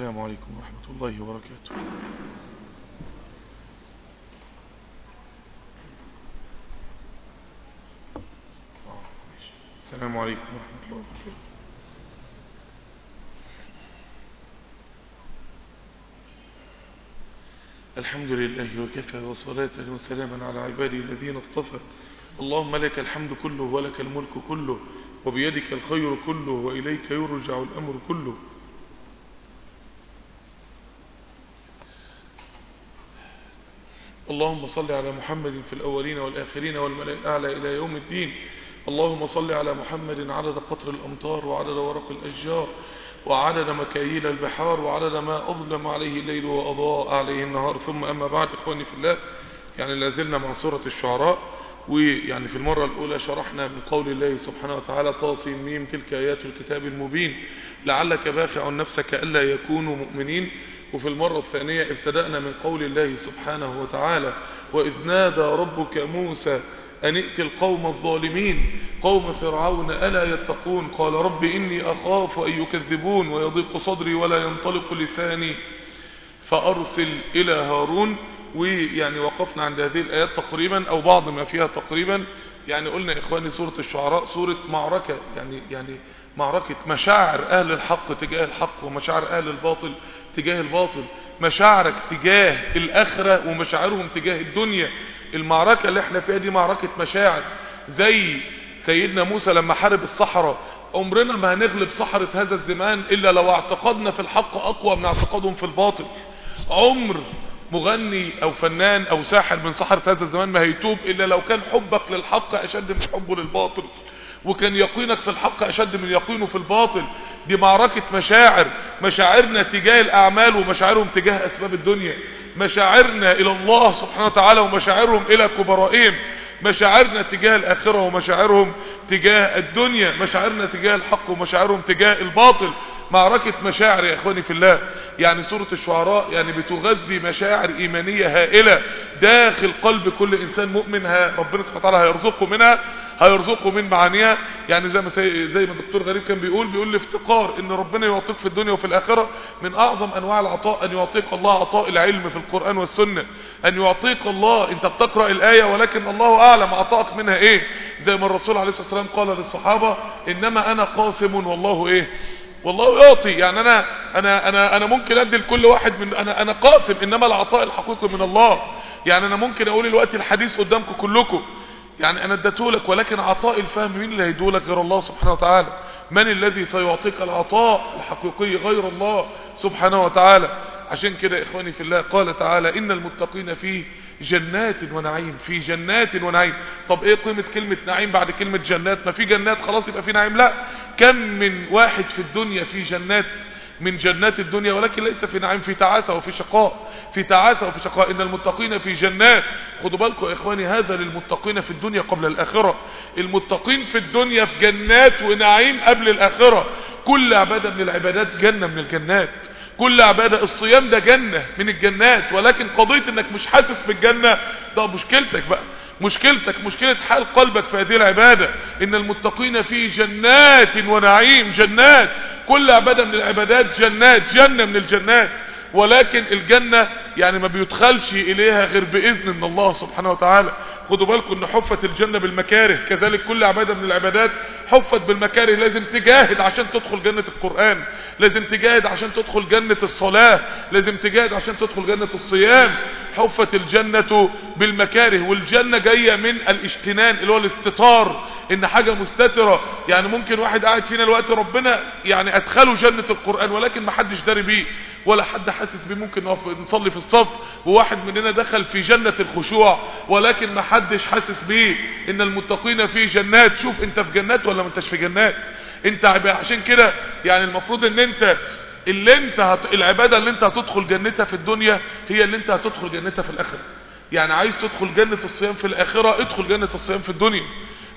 السلام عليكم ورحمة الله وبركاته. السلام عليكم ورحمة الله وبركاته. الحمد لله وكفى وصلاة وسلاما على عباده الذين اصطفى. اللهم لك الحمد كله ولك الملك كله وبيدك الخير كله وإليك يرجع الأمر كله. اللهم صل على محمد في الأولين والآخرين والملأ الأعلى إلى يوم الدين. اللهم صل على محمد عدد قطر الأمطار وعدد ورق الأشجار وعدد مكاييل البحار وعدد ما أظلم عليه الليل وأضاء عليه النهار. ثم أما بعد إخواني في الله يعني لازلنا مع سورة الشعراء. ويعني في المرة الأولى شرحنا من قول الله سبحانه وتعالى طاسم ميم تلك آيات الكتاب المبين. لعلك باخع نفسك ألا يكونوا مؤمنين. وفي المرة الثانية ابتدأنا من قول الله سبحانه وتعالى وإذ نادى ربك موسى أن ائت القوم الظالمين. قوم فرعون ألا يتقون؟ قال رب إني أخاف أن يكذبون ويضيق صدري ولا ينطلق لساني. فأرسل إلى هارون ويعني وقفنا عند هذه الآيات تقريبا أو بعض ما فيها تقريبا. يعني قلنا إخواني سورة الشعراء سورة معركة يعني يعني معركة مشاعر أهل الحق تجاه الحق ومشاعر أهل الباطل تجاه الباطل. مشاعرك تجاه الآخرة ومشاعرهم تجاه الدنيا. المعركة اللي إحنا فيها دي معركة مشاعر. زي سيدنا موسى لما حارب الصحراء. عمرنا ما هنغلب صحراء هذا الزمان إلا لو اعتقدنا في الحق أقوى من اعتقادهم في الباطل. عمر مغني أو فنان أو ساحر من سحرة هذا الزمان ما هيتوب إلا لو كان حبك للحق أشد من حبه للباطل. وكان يقينك في الحق أشد من يقينه في الباطل. دي معركة مشاعر. مشاعرنا تجاه الأعمال ومشاعرهم تجاه أسباب الدنيا. مشاعرنا إلى الله سبحانه وتعالى ومشاعرهم إلى كبرائهم. مشاعرنا تجاه الآخرة ومشاعرهم تجاه الدنيا. مشاعرنا تجاه الحق ومشاعرهم تجاه الباطل. معركة مشاعر يا إخواني في الله. يعني سورة الشعراء يعني بتغذي مشاعر إيمانية هائلة داخل قلب كل إنسان مؤمن ربنا سبحانه وتعالى هيرزقه منها هيرزقه من معانيها. يعني زي ما زي ما الدكتور غريب كان بيقول بيقول الافتقار إن ربنا يعطيك في الدنيا وفي الآخرة من أعظم أنواع العطاء أن يعطيك الله عطاء العلم في القرآن والسنة. أن يعطيك الله أنت بتقرأ الآية ولكن الله أعلم عطاءك منها إيه. زي ما الرسول عليه الصلاة والسلام قال للصحابة إنما أنا قاسم والله إيه. والله يعطي يعني أنا أنا أنا أنا ممكن ادي لكل واحد من أنا أنا قاسم انما العطاء الحقيقي من الله. يعني أنا ممكن أقول الوقت الحديث قدامكم كلكم. يعني أنا اديته لك ولكن عطاء الفهم مين اللي هيديه لك غير الله سبحانه وتعالى؟ من الذي سيعطيك العطاء الحقيقي غير الله سبحانه وتعالى؟ عشان كده إخواني في الله قال تعالى إن المتقين في جنات ونعيم في جنات ونعيم. طب إيه قيمة كلمة نعيم بعد كلمة جنات؟ ما في جنات خلاص يبقى في نعيم. لا كم من واحد في الدنيا في جنات من جنات الدنيا ولكن ليس في نعيم في تعاسة وفي شقاء في تعاسة وفي شقاء. إن المتقين في جنات. خدوا بالكم يا إخواني هذا للمتقين في الدنيا قبل الآخرة. المتقين في الدنيا في جنات ونعيم قبل الآخرة. كل عبادة من العبادات جنة من الجنات. كل عبادة الصيام ده جنة من الجنات ولكن قضية إنك مش حاسس بالجنة ده مشكلتك بقى. مشكلتك مشكلة حال قلبك في هذه العبادة. إن المتقين في جنات ونعيم جنات. كل عبادة من العبادات جنات جنة من الجنات. ولكن الجنة يعني ما بيدخلش إليها غير بإذن من الله سبحانه وتعالى. خدوا بالكم إن حفت الجنة بالمكاره. كذلك كل عبادة من العبادات حفت بالمكاره. لازم تجاهد عشان تدخل جنة القرآن. لازم تجاهد عشان تدخل جنة الصلاة. لازم تجاهد عشان تدخل جنة الصيام. حفت الجنة بالمكاره. والجنة جاية من الاجتنان اللي هو الاستطار. إن حاجة مستترة. يعني ممكن واحد قاعد فينا الوقت ربنا يعني أدخله جنة القرآن ولكن ما حدش داري بيه ولا حد حاسس بيه. ممكن نصلي في الصف وواحد مننا دخل في جنة الخشوع ولكن ما حدش حاسس بيه إن المتقين في جنات. شوف أنت في جنات ولا ما أنتش في جنات. أنت عشان كده يعني المفروض إن أنت اللي أنت هت... العبادة اللي أنت هتدخل جنتها في الدنيا هي اللي أنت هتدخل جنتها في الآخرة. يعني عايز تدخل جنة الصيام في الآخرة ادخل جنة الصيام في الدنيا.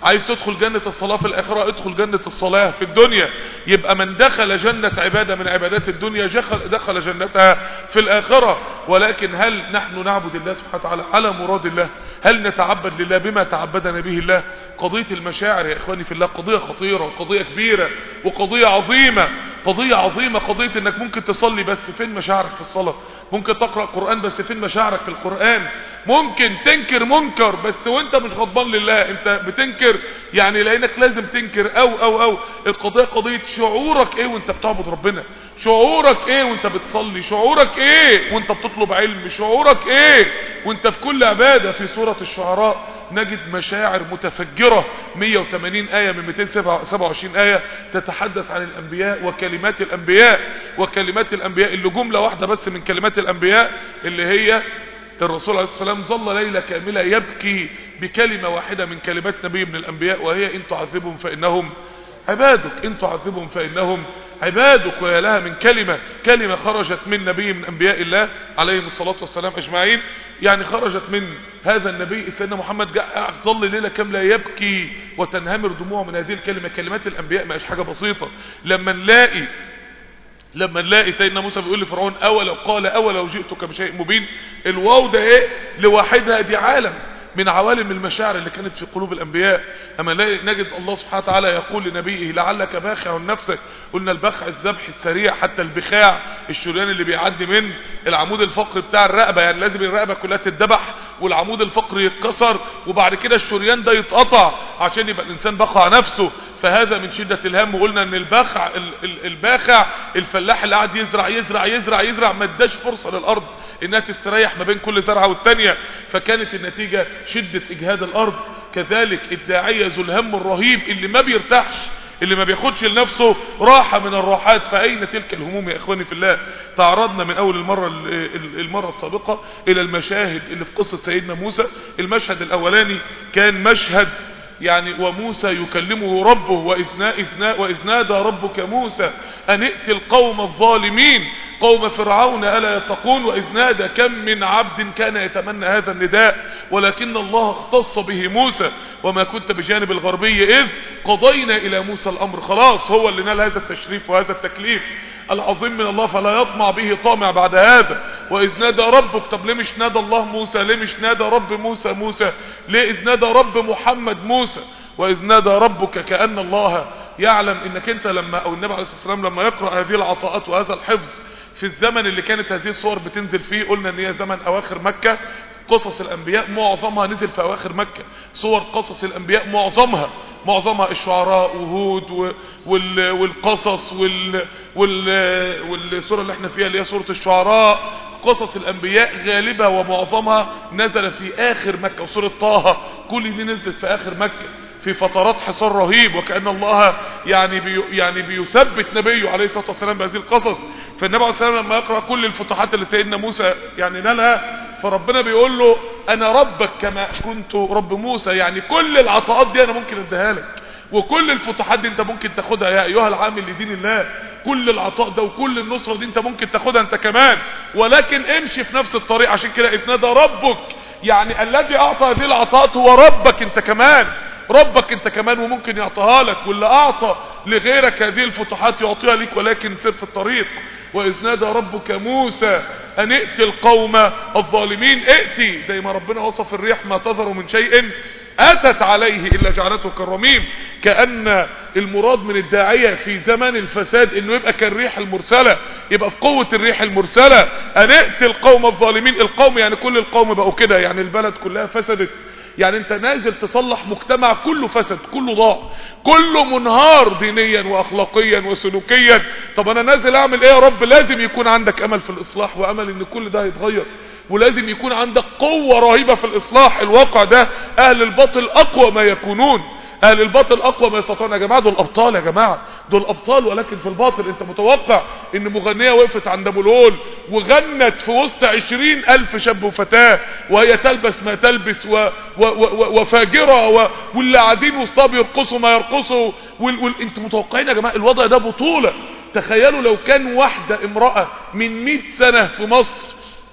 عايز تدخل جنة الصلاة في الآخرة ادخل جنة الصلاة في الدنيا. يبقى من دخل جنة عبادة من عبادات الدنيا دخل جنتها في الآخرة. ولكن هل نحن نعبد الله سبحانه وتعالى على مراد الله؟ هل نتعبد لله بما تعبدنا به الله؟ قضية المشاعر يا إخواني في الله قضية خطيرة وقضية كبيرة وقضية عظيمة. قضية عظيمة قضية إنك ممكن تصلي بس فين مشاعرك في الصلاة؟ ممكن تقرأ قرآن بس فين مشاعرك في القرآن؟ ممكن تنكر منكر بس وأنت مش غضبان لله. أنت بتنكر يعني لأنك لازم تنكر. أو أو أو. القضية قضية شعورك إيه وأنت بتعبد ربنا؟ شعورك إيه وأنت بتصلي؟ شعورك إيه وأنت بتطلب علم؟ شعورك إيه وأنت في كل عبادة في سورة الشعراء؟ نجد مشاعر متفجرة. 180 آية من 227 آية تتحدث عن الأنبياء وكلمات الأنبياء. وكلمات الأنبياء اللي جملة واحدة بس من كلمات الأنبياء اللي هي الرسول عليه السلام ظل ليلة كاملة يبكي بكلمة واحدة من كلمات نبي من الأنبياء وهي إن تعذبهم فإنهم عبادك إن تعذبهم فإنهم عبادك ويا لها من كلمة كلمة خرجت من نبي من أنبياء الله عليهم الصلاة والسلام أجمعين. يعني خرجت من هذا النبي سيدنا محمد ظل ليلة كاملة يبكي وتنهمر دموعه من هذه الكلمة. كلمات الأنبياء ما حاجة بسيطة. لما نلاقي لما نلاقي سيدنا موسى بيقول لفرعون اولو قال اولو جئتك بشيء مبين الواو ده إيه؟ لوحدها دي عالم. من عوالم المشاعر اللي كانت في قلوب الأنبياء. أما نجد الله سبحانه وتعالى يقول لنبيه لعلك باخع نفسك قلنا البخع الذبح السريع حتى البخاع الشريان اللي بيعدي من العمود الفقري بتاع الرقبة. يعني لازم الرقبة كلها تتذبح والعمود الفقري يتكسر وبعد كده الشريان ده يتقطع عشان يبقى الإنسان بخع نفسه. فهذا من شدة الهم. وقلنا إن البخع الباخع الفلاح اللي قاعد يزرع يزرع يزرع يزرع ما اداش فرصة للأرض إنها تستريح ما بين كل زرعة والتانية. فكانت النتيجة شدة إجهاد الأرض كذلك الداعية ذو الهم الرهيب اللي ما بيرتاحش اللي ما بياخدش لنفسه راحة من الراحات. فأين تلك الهموم يا إخواني في الله؟ تعرضنا من أول المرة المرة السابقة إلى المشاهد اللي في قصة سيدنا موسى. المشهد الأولاني كان مشهد يعني وموسى يكلمه ربه وإذ, وإذ نادى ربك موسى أن ائت القوم الظالمين قوم فرعون ألا يتقون وإذ نادى كم من عبد كان يتمنى هذا النداء ولكن الله اختص به موسى وما كنت بجانب الغربي إذ قضينا إلى موسى الأمر خلاص هو اللي نال هذا التشريف وهذا التكليف العظيم من الله فلا يطمع به طامع بعد هذا. وإذ نادى ربك طب ليه مش نادى الله موسى؟ ليه مش نادى رب موسى موسى؟ ليه إذ نادى رب محمد موسى؟ وإذ نادى ربك كأن الله يعلم إنك أنت لما أو النبي عليه الصلاة والسلام لما يقرأ هذه العطاءات وهذا الحفظ في الزمن اللي كانت هذه الصور بتنزل فيه قلنا إن هي زمن أواخر مكة قصص الأنبياء معظمها نزل في أواخر مكة. صور قصص الأنبياء معظمها معظمها الشعراء وهود وال والقصص وال وال والسورة اللي إحنا فيها اللي هي سورة الشعراء. قصص الأنبياء غالبة ومعظمها نزل في آخر مكة وسورة طه كل دي نزلت في آخر مكة في فترات حصار رهيب وكأن الله يعني بي يعني بيثبت نبيه عليه الصلاة والسلام بهذه القصص. فالنبي عليه الصلاة والسلام لما يقرأ كل الفتوحات اللي سيدنا موسى يعني نالها فربنا بيقول له أنا ربك كما كنت رب موسى. يعني كل العطاءات دي أنا ممكن أديها لك وكل الفتوحات دي أنت ممكن تاخدها. يا أيها العامل لدين الله كل العطاء ده وكل النصرة دي أنت ممكن تاخدها أنت كمان. ولكن امشي في نفس الطريق عشان كده إذ نادى ربك يعني الذي أعطى هذه العطاءات هو ربك أنت كمان. ربك انت كمان وممكن يعطيها لك واللي أعطى لغيرك هذه الفتوحات يعطيها لك ولكن سير في الطريق. وإذ نادى ربك موسى أن ائت القوم الظالمين ائتي زي ما ربنا وصف الريح ما تظهر من شيء أتت عليه إلا جعلته كالرميم كأن المراد من الداعية في زمن الفساد إنه يبقى كالريح المرسلة يبقى في قوة الريح المرسلة. أن ائت القوم الظالمين القوم يعني كل القوم بقوا كده يعني البلد كلها فسدت. يعني انت نازل تصلح مجتمع كله فسد كله ضاع كله منهار دينيا واخلاقيا وسلوكيا. طب أنا نازل أعمل إيه يا رب؟ لازم يكون عندك أمل في الإصلاح وأمل إن كل ده يتغير ولازم يكون عندك قوة رهيبة في الإصلاح. الواقع ده أهل الباطل أقوى ما يكونون. أهل الباطل أقوى ما يستطيعون يا جماعة. دول أبطال يا جماعة. دول أبطال ولكن في الباطل أنت متوقع إن مغنية وقفت عند ابو الهول وغنت في وسط عشرين ألف شاب وفتاة وهي تلبس ما تلبس و و و وفاجرة و واللي قاعدين وسطها بيرقصوا ما يرقصوا. وال وال انت متوقعين يا جماعة الوضع ده بطولة. تخيلوا لو كان واحدة امرأة من 100 سنة في مصر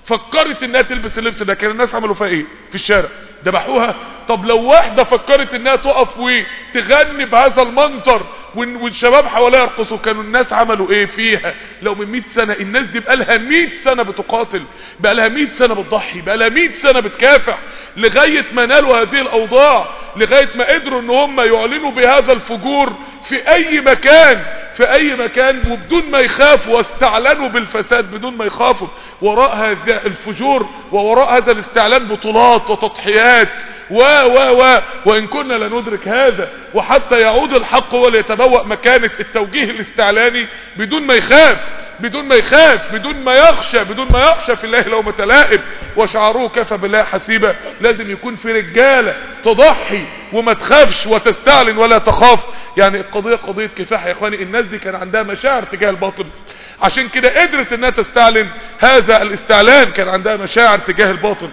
فكرت إنها تلبس اللبس ده كان الناس عملوا فيها إيه؟ في الشارع. ذبحوها طب لو واحدة فكرت إنها تقف وتغني بهذا المنظر والشباب حواليها يرقصوا كانوا الناس عملوا إيه فيها؟ لو من 100 سنة الناس دي بقالها 100 سنة بتقاتل بقالها 100 سنة بتضحي بقالها 100 سنة بتكافح لغاية ما نالوا هذه الأوضاع لغاية ما قدروا إن هم يعلنوا بهذا الفجور في أي مكان. في أي مكان وبدون ما يخافوا واستعلنوا بالفساد بدون ما يخافوا. وراء هذا الفجور ووراء هذا الاستعلان بطولات وتضحيات و و و وإن كنا لندرك هذا. وحتى يعود الحق هو اللي يتبوأ مكانة التوجيه الاستعلاني بدون ما يخاف. بدون ما يخاف بدون ما يخشى بدون ما يخشى في الله لو متلائم وشعروه كفى بالله حسيبا. لازم يكون في رجالة تضحي وما تخافش وتستعلن ولا تخاف. يعني القضية قضية كفاح يا إخواني. الناس دي كان عندها مشاعر تجاه الباطل. عشان كده قدرت إنها تستعلن. هذا الاستعلان كان عندها مشاعر تجاه الباطل.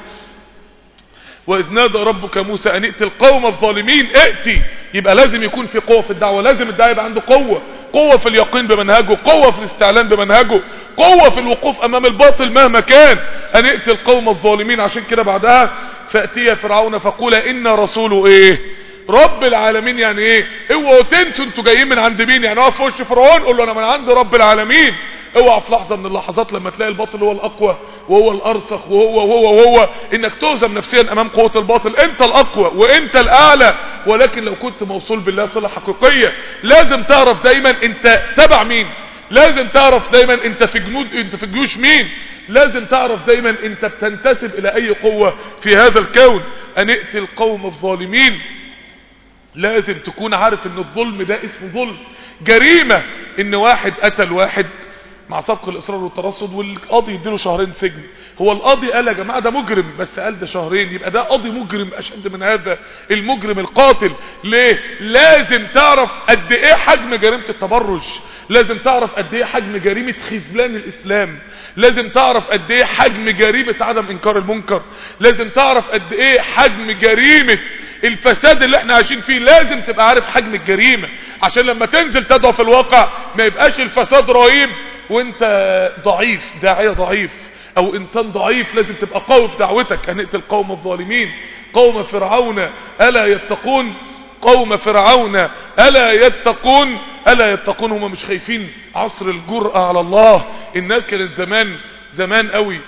وإذ نادى ربك موسى أن ائت القوم الظالمين ائتي. يبقى لازم يكون في قوة في الدعوة لازم الداعي يبقى عنده قوة. قوة في اليقين بمنهجه قوة في الاستعلان بمنهجه قوة في الوقوف أمام الباطل مهما كان. أن ائت القوم الظالمين عشان كده بعدها فأتي فرعون فقول إن رسوله إيه؟ رب العالمين يعني إيه؟ اوعوا تنسوا أنتوا جايين من عند مين؟ يعني اقف في وش فرعون قول له أنا من عند رب العالمين. اوعى في لحظة من اللحظات لما تلاقي الباطل هو الأقوى وهو الأرسخ وهو وهو وهو إنك تهزم نفسيا أمام قوة الباطل. أنت الأقوى وأنت الأعلى. ولكن لو كنت موصول بالله صله حقيقية لازم تعرف دايما أنت تبع مين. لازم تعرف دايما أنت في جنود أنت في جيوش مين. لازم تعرف دايما أنت بتنتسب إلى أي قوة في هذا الكون. أن القوم الظالمين. لازم تكون عارف إن الظلم ده اسمه ظلم. جريمة إن واحد قتل واحد مع سبق الإصرار والترصد والقاضي يديله شهرين سجن. هو القاضي قال يا جماعة ده مجرم بس قال ده شهرين يبقى ده قاضي مجرم أشد من هذا المجرم القاتل. ليه؟ لازم تعرف قد إيه حجم جريمة التبرج. لازم تعرف قد إيه حجم جريمة خذلان الإسلام. لازم تعرف قد إيه حجم جريمة عدم إنكار المنكر. لازم تعرف قد إيه حجم جريمة الفساد اللي إحنا عايشين فيه لازم تبقى عارف حجم الجريمة. عشان لما تنزل تدعو في الواقع ما يبقاش الفساد رهيب. وانت ضعيف داعية ضعيف أو إنسان ضعيف لازم تبقى قوي في دعوتك. هنقت القوم الظالمين قوم فرعون ألا يتقون؟ قوم فرعون ألا يتقون؟ ألا يتقون؟ هم مش خايفين. عصر الجرأة على الله. الناس كانت زمان زمان قوي.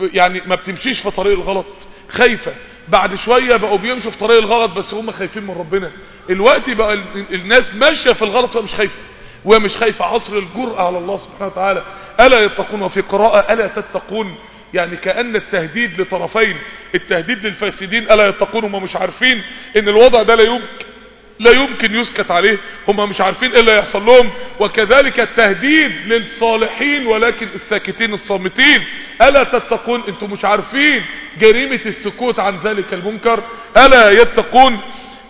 يعني ما بتمشيش في طريق الغلط. خايفة. بعد شوية بقوا بيمشوا في طريق الغلط بس هم خايفين من ربنا. الوقت بقى الناس ماشية في الغلط ومش خايفة. وهي مش خايفة عصر الجرأة على الله سبحانه وتعالى. ألا يتقون وفي قراءة؟ ألا تتقون؟ يعني كأن التهديد لطرفين. التهديد للفاسدين. ألا يتقون؟ هم مش عارفين إن الوضع ده لا يمكن. لا يمكن يسكت عليه. هم مش عارفين إيه اللي هيحصل لهم. وكذلك التهديد للصالحين ولكن الساكتين الصامتين. ألا تتقون؟ أنتم مش عارفين جريمة السكوت عن ذلك المنكر. ألا يتقون؟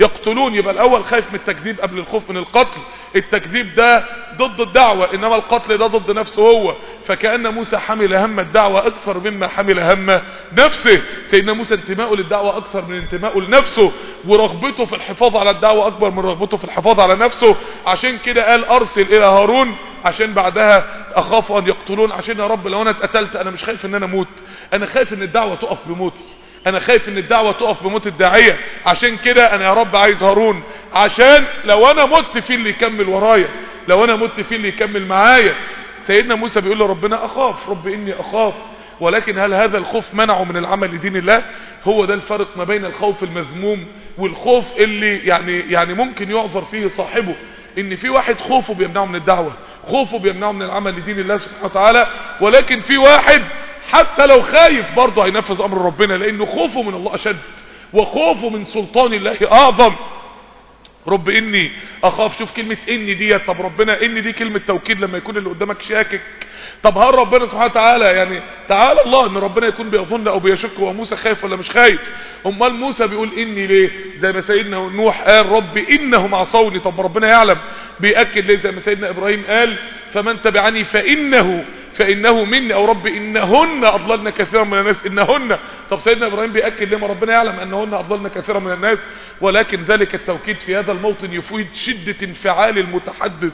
يقتلون يبقى الأول خايف من التكذيب قبل الخوف من القتل. التكذيب ده ضد الدعوة إنما القتل ده ضد نفسه هو. فكأن موسى حمل هم الدعوة أكثر مما حمل هم نفسه. سيدنا موسى انتماءه للدعوة أكثر من انتماءه لنفسه ورغبته في الحفاظ على الدعوة أكبر من رغبته في الحفاظ على نفسه. عشان كده قال أرسل إلى هارون عشان بعدها أخاف أن يقتلون عشان يا رب لو أنا اتقتلت أنا مش خايف إن أنا أموت. أنا خايف إن الدعوة تقف بموتي. أنا خايف إن الدعوة تقف بموت الداعية. عشان كده أنا يا رب عايز هارون. عشان لو أنا مت في اللي يكمل ورايا لو أنا مت في اللي يكمل معايا. سيدنا موسى بيقول لربنا أخاف رب إني أخاف. ولكن هل هذا الخوف منعه من العمل لدين الله؟ هو ده الفرق ما بين الخوف المذموم والخوف اللي يعني يعني ممكن يعذر فيه صاحبه. إن في واحد خوفه بيمنعه من الدعوة خوفه بيمنعه من العمل لدين الله سبحانه وتعالى. ولكن في واحد حتى لو خايف برضه هينفذ أمر ربنا لأنه خوفه من الله أشد وخوفه من سلطان الله أعظم. رب إني أخاف شوف كلمة إني دي طب ربنا إني دي كلمة توكيد لما يكون اللي قدامك شاكك. طب هل ربنا سبحانه وتعالى يعني تعالى الله إن ربنا يكون بيظن أو بيشك هو موسى خايف ولا مش خايف؟ أمال موسى بيقول إني ليه؟ زي ما سيدنا نوح قال رب انهم عصوني. طب ربنا يعلم بيأكد ليه؟ زي ما سيدنا إبراهيم قال فمن تبعني فإنه فإنه مني أو رب إنهن أضللن كثيرا من الناس إنهن. طب سيدنا إبراهيم بيأكد ليه؟ ما ربنا يعلم إنهن أضللن كثيرا من الناس ولكن ذلك التوكيد في هذا الموطن يفيد شدة انفعال المتحدث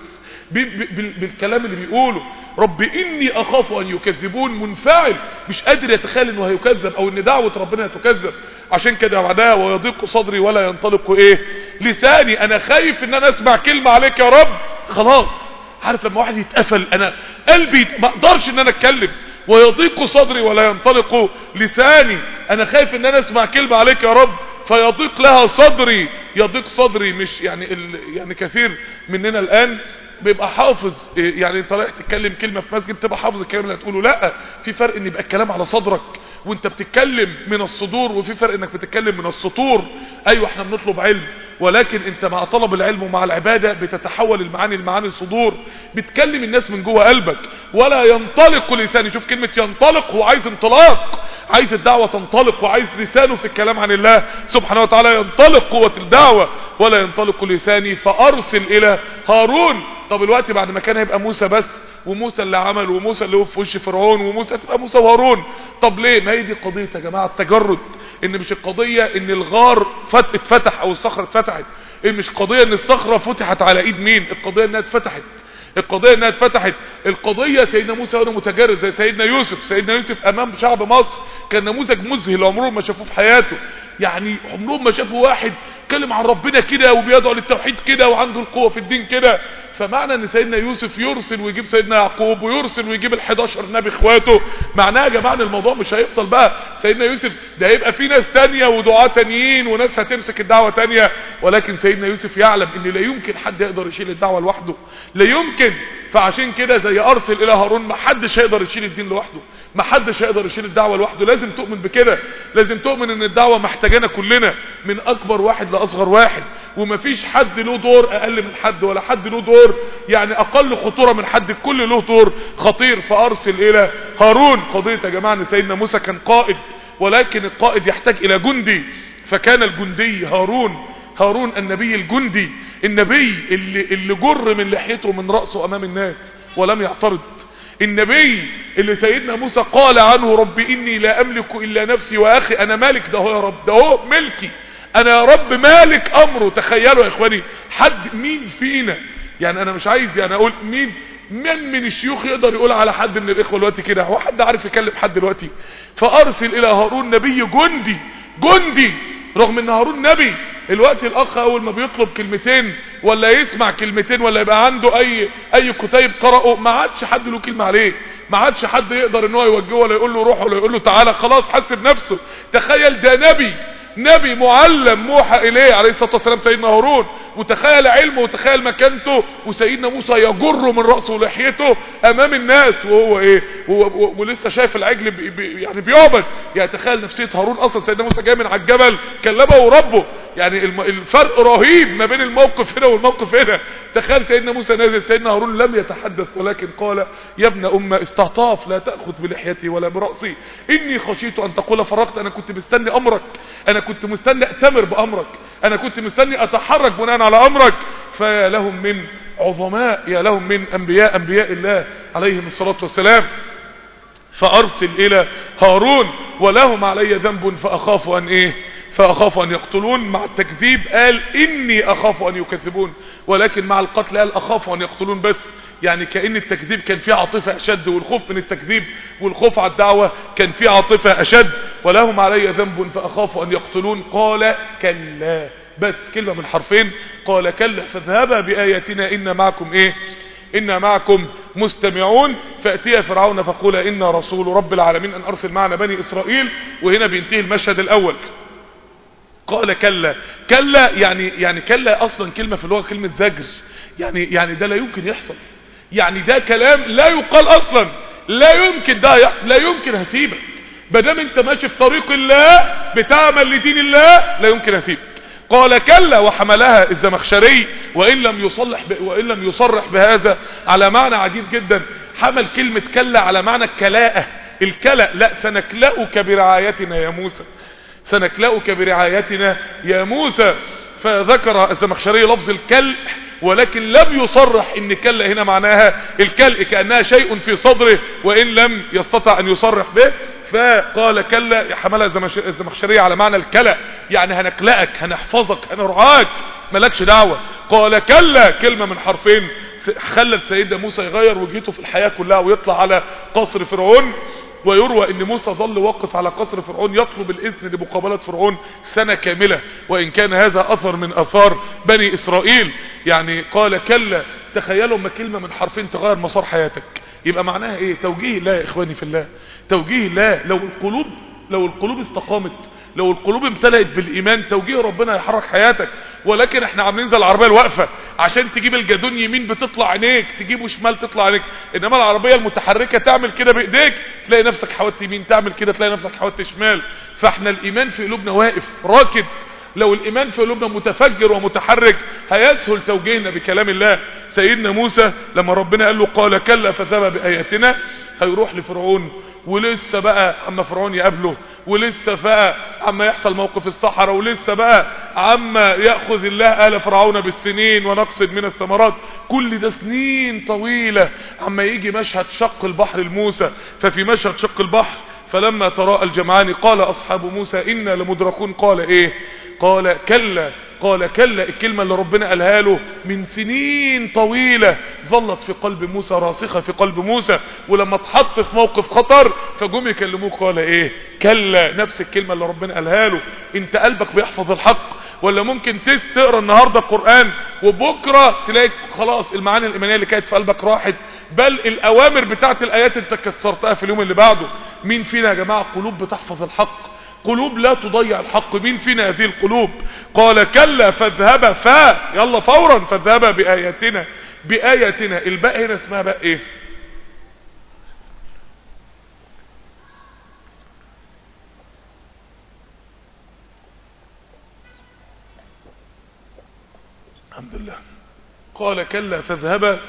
بالكلام اللي بيقوله. رب إني أخاف أن يكذبون منفعل. مش قادر يتخيل إنه هيكذب أو إن دعوة ربنا هتكذب عشان كده بعدها ويضيق صدري ولا ينطلق إيه؟ لساني. أنا خايف إن أنا أسمع كلمة عليك يا رب. خلاص. عارف لما واحد يتقفل أنا قلبي ما أقدرش إن أنا أتكلم ويضيق صدري ولا ينطلق لساني. أنا خايف إن أنا أسمع كلمة عليك يا رب فيضيق لها صدري. يضيق صدري مش يعني ال... يعني كثير مننا الآن. بيبقى حافظ يعني أنت رايح تتكلم كلمة في مسجد تبقى حافظ الكلام اللي هتقوله. لأ في فرق إن يبقى الكلام على صدرك. وانت بتتكلم من الصدور وفي فرق انك بتتكلم من السطور أيوه إحنا بنطلب علم ولكن انت مع طلب العلم ومع العبادة بتتحول المعاني لمعاني الصدور بتكلم الناس من جوه قلبك ولا ينطلق لساني شوف كلمة ينطلق هو عايز انطلاق عايز الدعوة تنطلق وعايز لسانه في الكلام عن الله سبحانه وتعالى ينطلق قوة الدعوة ولا ينطلق لساني فأرسل إلى هارون. طب الوقت بعد ما كان هيبقى موسى بس وموسى اللي عمل وموسى اللي وقف في وش فرعون وموسى تبقى موسى وهارون طب ليه؟ ما هي دي قضية يا جماعة التجرد. إن مش القضية إن الغار فت اتفتح أو الصخرة اتفتحت. إن مش قضية إن الصخرة فتحت على إيد مين؟ القضية إنها اتفتحت. القضية إنها اتفتحت. القضية سيدنا موسى هنا متجرد زي سيدنا يوسف. سيدنا يوسف أمام شعب مصر كان نموذج مذهل عمرهم ما شافوه في حياته. يعني عمرهم ما شافوا واحد كلم عن ربنا كده وبيدعو للتوحيد كده وعنده القوة في الدين كده. فمعنى ان سيدنا يوسف يرسل ويجيب سيدنا يعقوب ويرسل ويجيب ال11 نبي اخواته معناها يا جماعة الموضوع مش هيفضل بقى. سيدنا يوسف ده هيبقى في ناس تانية ودعاة تانيين وناس هتمسك الدعوة تانية ولكن سيدنا يوسف يعلم إن لا يمكن حد يقدر يشيل الدعوة لوحده. لا يمكن. فعشان كده زي أرسل إلى هارون ما حدش هيقدر يشيل الدين لوحده. ما حدش هيقدر يشيل الدعوة لوحده. لازم تؤمن بكده. لازم تؤمن إن الدعوة محتاجانا كلنا من أكبر واحد لأصغر واحد. ومفيش حد له دور أقل من حد ولا حد له دور يعني أقل خطورة من حد الكل له دور خطير. فأرسل إلى هارون قضيه يا جماعة إن سيدنا موسى كان قائد ولكن القائد يحتاج إلى جندي. فكان الجندي هارون هارون النبي الجندي النبي اللي, اللي جر من لحيته من رأسه أمام الناس ولم يعترض. النبي اللي سيدنا موسى قال عنه رب إني لا أملك إلا نفسي وأخي أنا مالك. ده هو يا رب ده هو ملكي. أنا يا رب مالك أمره. تخيلوا يا إخواني حد مين فينا يعني أنا مش عايز يعني أقول مين من من الشيوخ يقدر يقول على حد من الإخوة دلوقتي كده؟ هو حد عارف يكلم حد دلوقتي؟ فأرسل إلى هارون نبي جندي جندي رغم إن هارون نبي الوقت الأخ أول ما بيطلب كلمتين ولا يسمع كلمتين ولا يبقى عنده أي أي كتيب قرأه ما عادش حد له كلمة عليه ما عادش حد يقدر إن هو يوجهه ولا يقول له روح ولا يقول له تعالى خلاص حسب نفسه. تخيل ده نبي نبي معلم موحى إليه عليه الصلاة والسلام سيدنا هارون. وتخيل علمه وتخيل مكانته. وسيدنا موسى يجر من رأسه ولحيته أمام الناس. وهو إيه؟ ولسه شايف العجل بي بي يعني بيعبد. يعني تخيل نفسية هارون أصلا. سيدنا موسى جاي من على الجبل كلمه ربه يعني الفرق رهيب ما بين الموقف هنا والموقف هنا. تخيل سيدنا موسى نازل. سيدنا هارون لم يتحدث ولكن قال يا ابن أمة استعطاف لا تأخذ بلحيتي ولا برأسي. إني خشيت أن تقول فرقت أنا كنت مستني أمرك. أنا كنت مستني أتمر بأمرك. أنا كنت مستني أتحرك بناء على أمرك. فيا لهم من عظماء يا لهم من أنبياء أنبياء الله عليهم الصلاة والسلام. فأرسل إلى هارون ولهم علي ذنب فأخاف أن إيه؟ فأخاف أن يقتلون. مع التكذيب قال إني أخاف أن يكذبون ولكن مع القتل قال أخاف أن يقتلون بس. يعني كأن التكذيب كان فيه عاطفة أشد والخوف من التكذيب والخوف على الدعوة كان فيه عاطفة أشد. ولهم علي ذنب فأخاف أن يقتلون. قال كلا. بس كلمة من حرفين. قال كلا. فاذهبا بآياتنا. إن معكم إيه؟ إن معكم مستمعون. فأتيا فرعون فقول إن رسول رب العالمين أن أرسل معنا بني إسرائيل. وهنا بينتهي المشهد الأول. قال كلا. كلا يعني يعني كلا أصلا كلمة في اللغة كلمة زجر. يعني يعني ده لا يمكن يحصل. يعني ده كلام لا يقال أصلا. لا يمكن ده يحصل لا يمكن هسيبك. بدام أنت ماشي في طريق الله بتعمل لدين الله لا يمكن هسيبك. قال كلا وحملها الزمخشري وإن لم يصلح ب... وإن لم يصرح بهذا. على معنى عجيب جدا حمل كلمة كلا على معنى الكلاءة الكلا لا سنكلأك برعايتنا يا موسى. سنكلأك برعايتنا يا موسى. فذكر الزمخشري لفظ الكلء. ولكن لم يصرح إن كلا هنا معناها الكلء كأنها شيء في صدره وإن لم يستطع أن يصرح به فقال كلا حملها الزمخشرية على معنى الكلأ. يعني هنكلأك هنحفظك هنرعاك. ملكش دعوة. قال كلا كلمة من حرفين خلت سيدنا موسى يغير وجهته في الحياة كلها ويطلع على قصر فرعون. ويروى إن موسى ظل واقف على قصر فرعون يطلب الإذن لمقابلة فرعون سنة كاملة وإن كان هذا أثر من آثار بني إسرائيل. يعني قال كلا تخيلوا ما كلمة من حرفين تغير مسار حياتك. يبقى معناها إيه؟ توجيه الله يا إخواني في الله. توجيه الله لو القلوب لو القلوب استقامت لو القلوب امتلأت بالإيمان توجيه ربنا يحرك حياتك. ولكن إحنا عاملين زي العربية الواقفة. عشان تجيب الجدون يمين بتطلع عينيك تجيبه شمال تطلع عينيك. إنما العربية المتحركة تعمل كده بإيديك تلاقي نفسك حاولت يمين تعمل كده تلاقي نفسك حاولت شمال. فإحنا الإيمان في قلوبنا واقف راكد. لو الإيمان في قلوبنا متفجر ومتحرك هيسهل توجيهنا بكلام الله. سيدنا موسى لما ربنا قال له قال كلا فذهب بآياتنا. هيروح لفرعون. ولسه بقى اما فرعون يقابله ولسه بقى عما يحصل موقف الصحراء ولسه بقى عما يأخذ الله آل فرعون بالسنين ونقصد من الثمرات. كل ده سنين طويلة عما يجي مشهد شق البحر لموسى. ففي مشهد شق البحر فلما تراءى الجمعان قال أصحاب موسى إنا لمدركون. قال إيه؟ قال كلا قال كلا الكلمة اللي ربنا قالها له من سنين طويلة ظلت في قلب موسى راسخة في قلب موسى ولما اتحط في موقف خطر فجم يكلموه قال إيه؟ كلا نفس الكلمة اللي ربنا قالها له. أنت قلبك بيحفظ الحق ولا ممكن تقرأ النهارده القران وبكرة تلاقي خلاص المعاني الإيمانية اللي كانت في قلبك راحت. بل الأوامر بتاعت الآيات أنت كسرتها في اليوم اللي بعده. مين فينا يا جماعة قلوب بتحفظ الحق؟ قلوب لا تضيع الحق مين فينا هذه القلوب؟ قال كلا فاذهبا فا. يلا فورا فاذهبا بآياتنا. بآياتنا. الباء هنا اسمها باء إيه؟ الحمد لله. قال كلا فاذهبا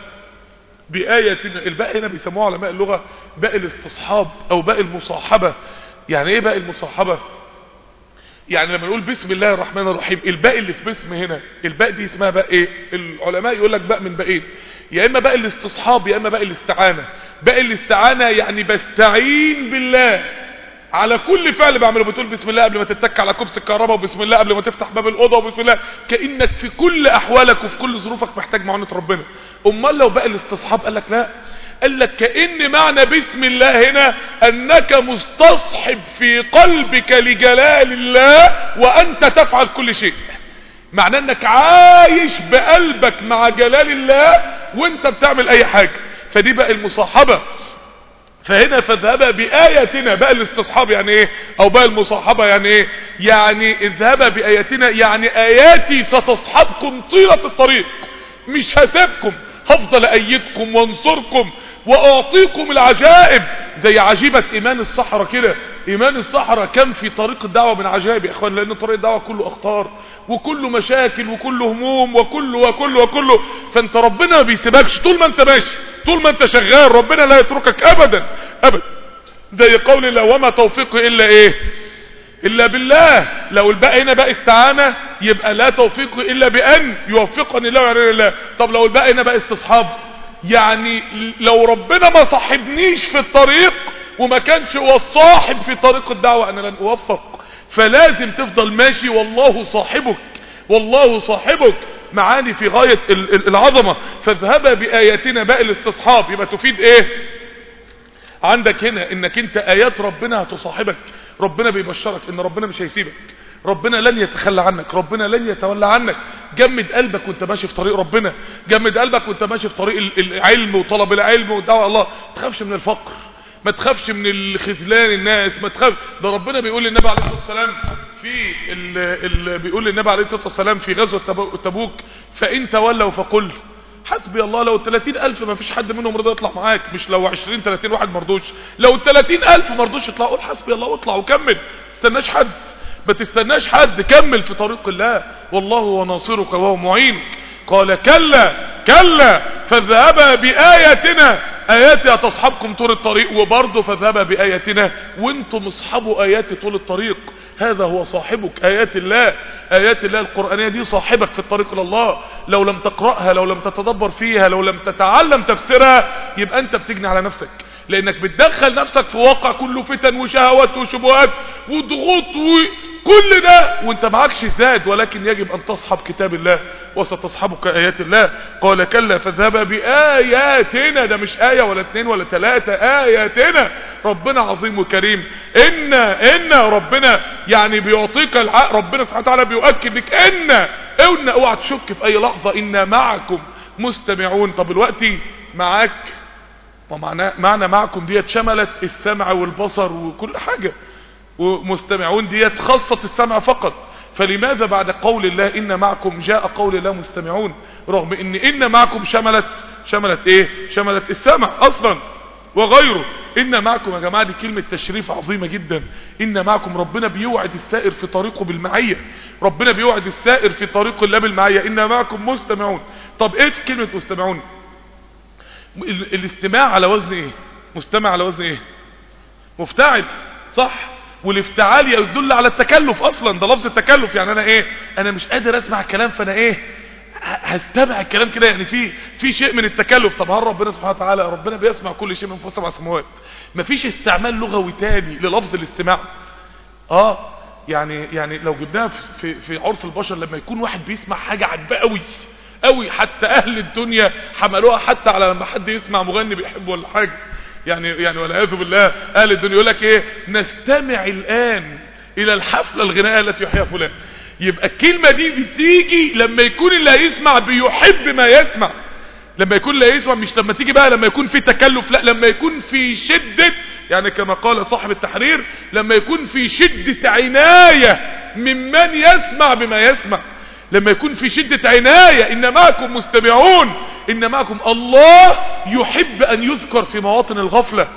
بآياتنا. الباء هنا بيسموها علماء اللغة باء الاستصحاب أو باء المصاحبة. يعني إيه باء المصاحبة؟ يعني لما نقول بسم الله الرحمن الرحيم الباء اللي في بسم هنا الباء دي اسمها باء إيه؟ العلماء يقول لك باء من باءين يا إما باء الاستصحاب يا إما باء الاستعانة. باء الاستعانة يعني بستعين بالله. على كل فعل بعمله. بتقول بسم الله قبل ما تتك على كبس الكهرباء وبسم الله قبل ما تفتح باب الأوضة وبسم الله. كأنك في كل أحوالك وفي كل ظروفك محتاج معونة ربنا. أمال لو بقى الاستصحاب قال لك لا قال لك كأن معنى بسم الله هنا أنك مستصحب في قلبك لجلال الله وأنت تفعل كل شيء. معناه أنك عايش بقلبك مع جلال الله وأنت بتعمل أي حاجة. فدي بقى المصاحبة. فهنا فاذهبا بآياتنا بقى الاستصحاب يعني إيه؟ أو بقى المصاحبة يعني إيه؟ يعني اذهبا بآياتنا يعني آياتي ستصحبكم طيلة الطريق مش هسيبكم. هفضل ايدكم وانصركم وأعطيكم العجائب. زي عجيبة إيمان الصحراء كده. إيمان الصحراء كان في طريق الدعوة من عجائب يا إخوان لأن طريق الدعوة كله أخطار وكله مشاكل وكله هموم وكله وكله وكله. فأنت ربنا ما بيسيبكش. طول ما أنت ماشي طول ما أنت شغال ربنا لا يتركك ابدا ابدا. زي قول الله وما توفيقي إلا إيه؟ إلا بالله. لو الباء هنا بقى استعانة يبقى لا توفيقي إلا بأن يوفقني الله ويعني الله طب لو الباء هنا بقى استصحاب يعني لو ربنا ما صاحبنيش في الطريق وما كانش هو الصاحب في طريق الدعوة أنا لن أوفق. فلازم تفضل ماشي والله صاحبك والله صاحبك معاني في غاية العظمة. فاذهبا بآياتنا باء الاستصحاب. يبقى تفيد إيه؟ عندك هنا إنك أنت آيات ربنا هتصاحبك. ربنا بيبشرك إن ربنا مش هيسيبك. ربنا لن يتخلى عنك. ربنا لن يتولى عنك. جمد قلبك وانت ماشي في طريق ربنا. جمد قلبك وانت ماشي في طريق العلم وطلب العلم والدعوة الله. ما تخافش من الفقر. ما تخافش من الخذلان الناس. ما تخاف. ده ربنا بيقول للنبي عليه الصلاة والسلام في ال ال بيقول للنبي عليه الصلاة والسلام في غزوة تبوك فإن تولوا فقل. حسبي الله لو 30 ألف ما فيش حد منهم رضى يطلع معاك. مش لو 20 30 واحد مرضوش. لو 30 ألف مرضوش يطلعوا قول حسبي الله واطلع وكمل. تستناش حد. ما تستناش حد. كمل في طريق الله. والله هو ناصرك وهو معينك. قال كلا كلا فاذهبا بآياتنا. آياتي تصحبكم طول الطريق وبرضه فاذهبا بآياتنا. وأنتم اصحبوا آياتي طول الطريق. هذا هو صاحبك. آيات الله آيات الله القرآنية دي صاحبك في الطريق إلى الله. لو لم تقرأها لو لم تتدبر فيها لو لم تتعلم تفسيرها يبقى أنت بتجني على نفسك. لأنك بتدخل نفسك في واقع كله فتن وشهوات وشبهات وضغوط وكل ده وانت معكش زاد ولكن يجب أن تصحب كتاب الله وستصحبك آيات الله. قال كلا فاذهبا بآياتنا ده مش آية ولا اتنين ولا تلاتة آياتنا. ربنا عظيم وكريم. إن إن ربنا يعني بيعطيك العقل ربنا سبحانه وتعالى بيؤكد لك إن أوعى تشك في أي لحظة. إن معكم مستمعون. طب الوقت معاك ومعنى معنى معكم ديت شملت السمع والبصر وكل حاجة. ومستمعون ديت خاصة السمع فقط. فلماذا بعد قول الله إن معكم جاء قول الله مستمعون؟ رغم إن إن معكم شملت شملت إيه؟ شملت السمع أصلا. وغيره. إن معكم يا جماعة دي كلمة تشريف عظيمة جدا. إن معكم ربنا بيوعد السائر في طريقه بالمعية. ربنا بيوعد السائر في طريق الله بالمعية إن معكم مستمعون. طب إيه في كلمة مستمعون؟ الاستماع على وزن إيه؟ مستمع على وزن إيه؟ مفتعل صح؟ والافتعال يدل على التكلف أصلا ده لفظ التكلف يعني أنا إيه؟ أنا مش قادر أسمع الكلام فأنا إيه؟ هستمع الكلام كده يعني في في شيء من التكلف. طب هل ربنا سبحانه وتعالى ربنا بيسمع كل شيء من فوق سبع سماوات. مفيش استعمال لغوي تاني للفظ الاستماع. آه يعني يعني لو جبناها في في, في عرف البشر لما يكون واحد بيسمع حاجة عجباه قوي قوي. حتى أهل الدنيا حملوها حتى على لما حد يسمع مغني بيحبه ولا حاجة. يعني يعني والعياذ بالله أهل الدنيا يقول لك إيه؟ نستمع الآن إلى الحفلة الغنائية التي يحييها فلان. يبقى الكلمة دي بتيجي لما يكون اللي هيسمع بيحب ما يسمع. لما يكون لا يسمع مش لما تيجي بقى لما يكون في تكلف لا لما يكون في شدة يعني كما قال صاحب التحرير لما يكون في شدة عناية ممن يسمع بما يسمع. لما يكون في شدة عناية إن معكم مستمعون إن معكم. الله يحب أن يذكر في مواطن الغفلة.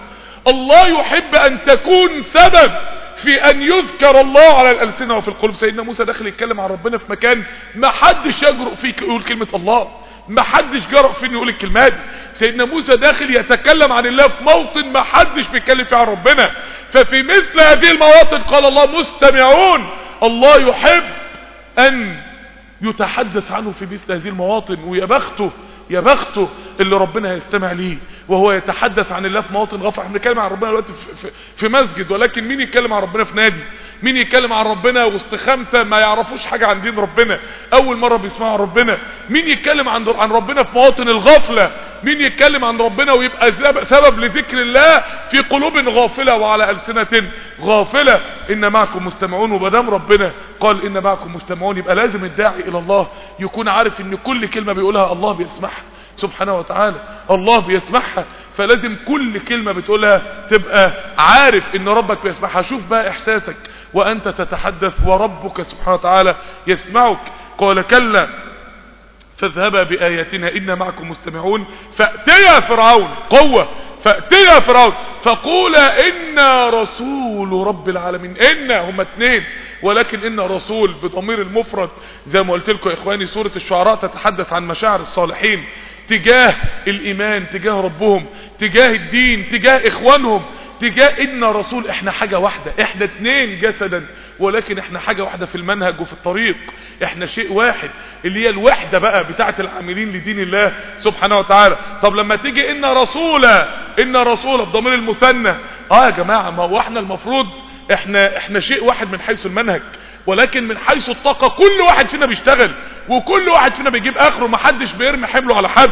الله يحب أن تكون سبب في أن يذكر الله على الألسنة وفي القلوب. سيدنا موسى داخل يتكلم عن ربنا في مكان ما حدش يجرؤ فيه يقول كلمة الله. ما حدش جرأ في إنه يقول الكلمات. سيدنا موسى داخل يتكلم عن الله في موطن ما حدش بيتكلم فيه عن ربنا. ففي مثل هذه المواطن قال الله مستمعون. الله يحب أن يتحدث عنه في مثل هذه المواطن ويا بخته. يا بخته اللي ربنا يستمع ليه وهو يتحدث عن الله في مواطن غفر. إحنا بنتكلم عن ربنا دلوقتي في, في, مسجد ولكن مين يتكلم عن ربنا في نادي؟ مين يتكلم عن ربنا وسط خمسة ما يعرفوش حاجة عن دين ربنا؟ أول مرة بيسمعوا عن ربنا. مين يتكلم عن عن ربنا في مواطن الغفلة؟ مين يتكلم عن ربنا ويبقى سبب- سبب لذكر الله في قلوب غافلة وعلى ألسنة غافلة؟ إن معكم مستمعون وبدام ربنا قال إن معكم مستمعون يبقى لازم الداعي إلى الله يكون عارف إن كل كلمة بيقولها الله بيسمعها. سبحانه وتعالى. الله بيسمعها. فلازم كل كلمة بتقولها تبقى عارف إن ربك بيسمعها. شوف بقى إحساسك. وأنت تتحدث وربك سبحانه وتعالى يسمعك. قال كلا فاذهبا بآياتنا إنا معكم مستمعون. فأتيا فرعون. قوة. فأتيا فرعون. فقولا إنا رسول رب العالمين. إنا هم اتنين. ولكن إنا رسول بضمير المفرد. زي ما قلت لكم إخواني سورة الشعراء تتحدث عن مشاعر الصالحين. تجاه الإيمان تجاه ربهم تجاه الدين تجاه إخوانهم تجاه إن رسول إحنا حاجة واحدة إحنا اتنين جسدا ولكن إحنا حاجة واحدة في المنهج وفي الطريق. إحنا شيء واحد اللي هي الوحدة بقى بتاعة العاملين لدين الله سبحانه وتعالى. طب لما تيجي إن رسولا إن رسولا بضمير المثنى. آه يا جماعة ما هو إحنا المفروض إحنا إحنا شيء واحد من حيث المنهج ولكن من حيث الطاقة كل واحد فينا بيشتغل. وكل واحد فينا بيجيب آخره ما حدش بيرمي حمله على حد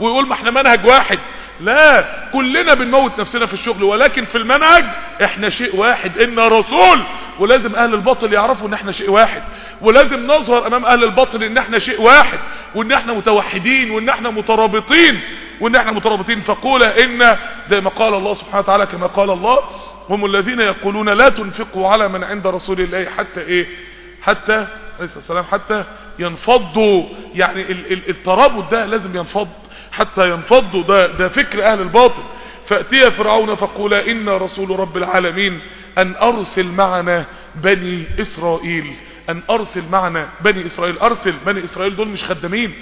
ويقول ما إحنا منهج واحد. لا كلنا بنموت نفسنا في الشغل ولكن في المنهج إحنا شيء واحد إن رسول. ولازم أهل الباطل يعرفوا إن إحنا شيء واحد. ولازم نظهر أمام أهل الباطل إن إحنا شيء واحد وإن إحنا متوحدين وإن إحنا مترابطين وإن إحنا مترابطين. فقولا إن زي ما قال الله سبحانه وتعالى كما قال الله هم الذين يقولون لا تنفقوا على من عند رسول الله حتى إيه؟ حتى عليه والسلام حتى ينفضوا يعني ال- ال- الترابط ده لازم ينفض حتى ينفضوا ده, ده فكر أهل الباطل. فأتي فرعون فقولا إنا رسول رب العالمين أن أرسل معنا بني إسرائيل أن أرسل معنا بني إسرائيل أرسل بني إسرائيل دول مش خدامين.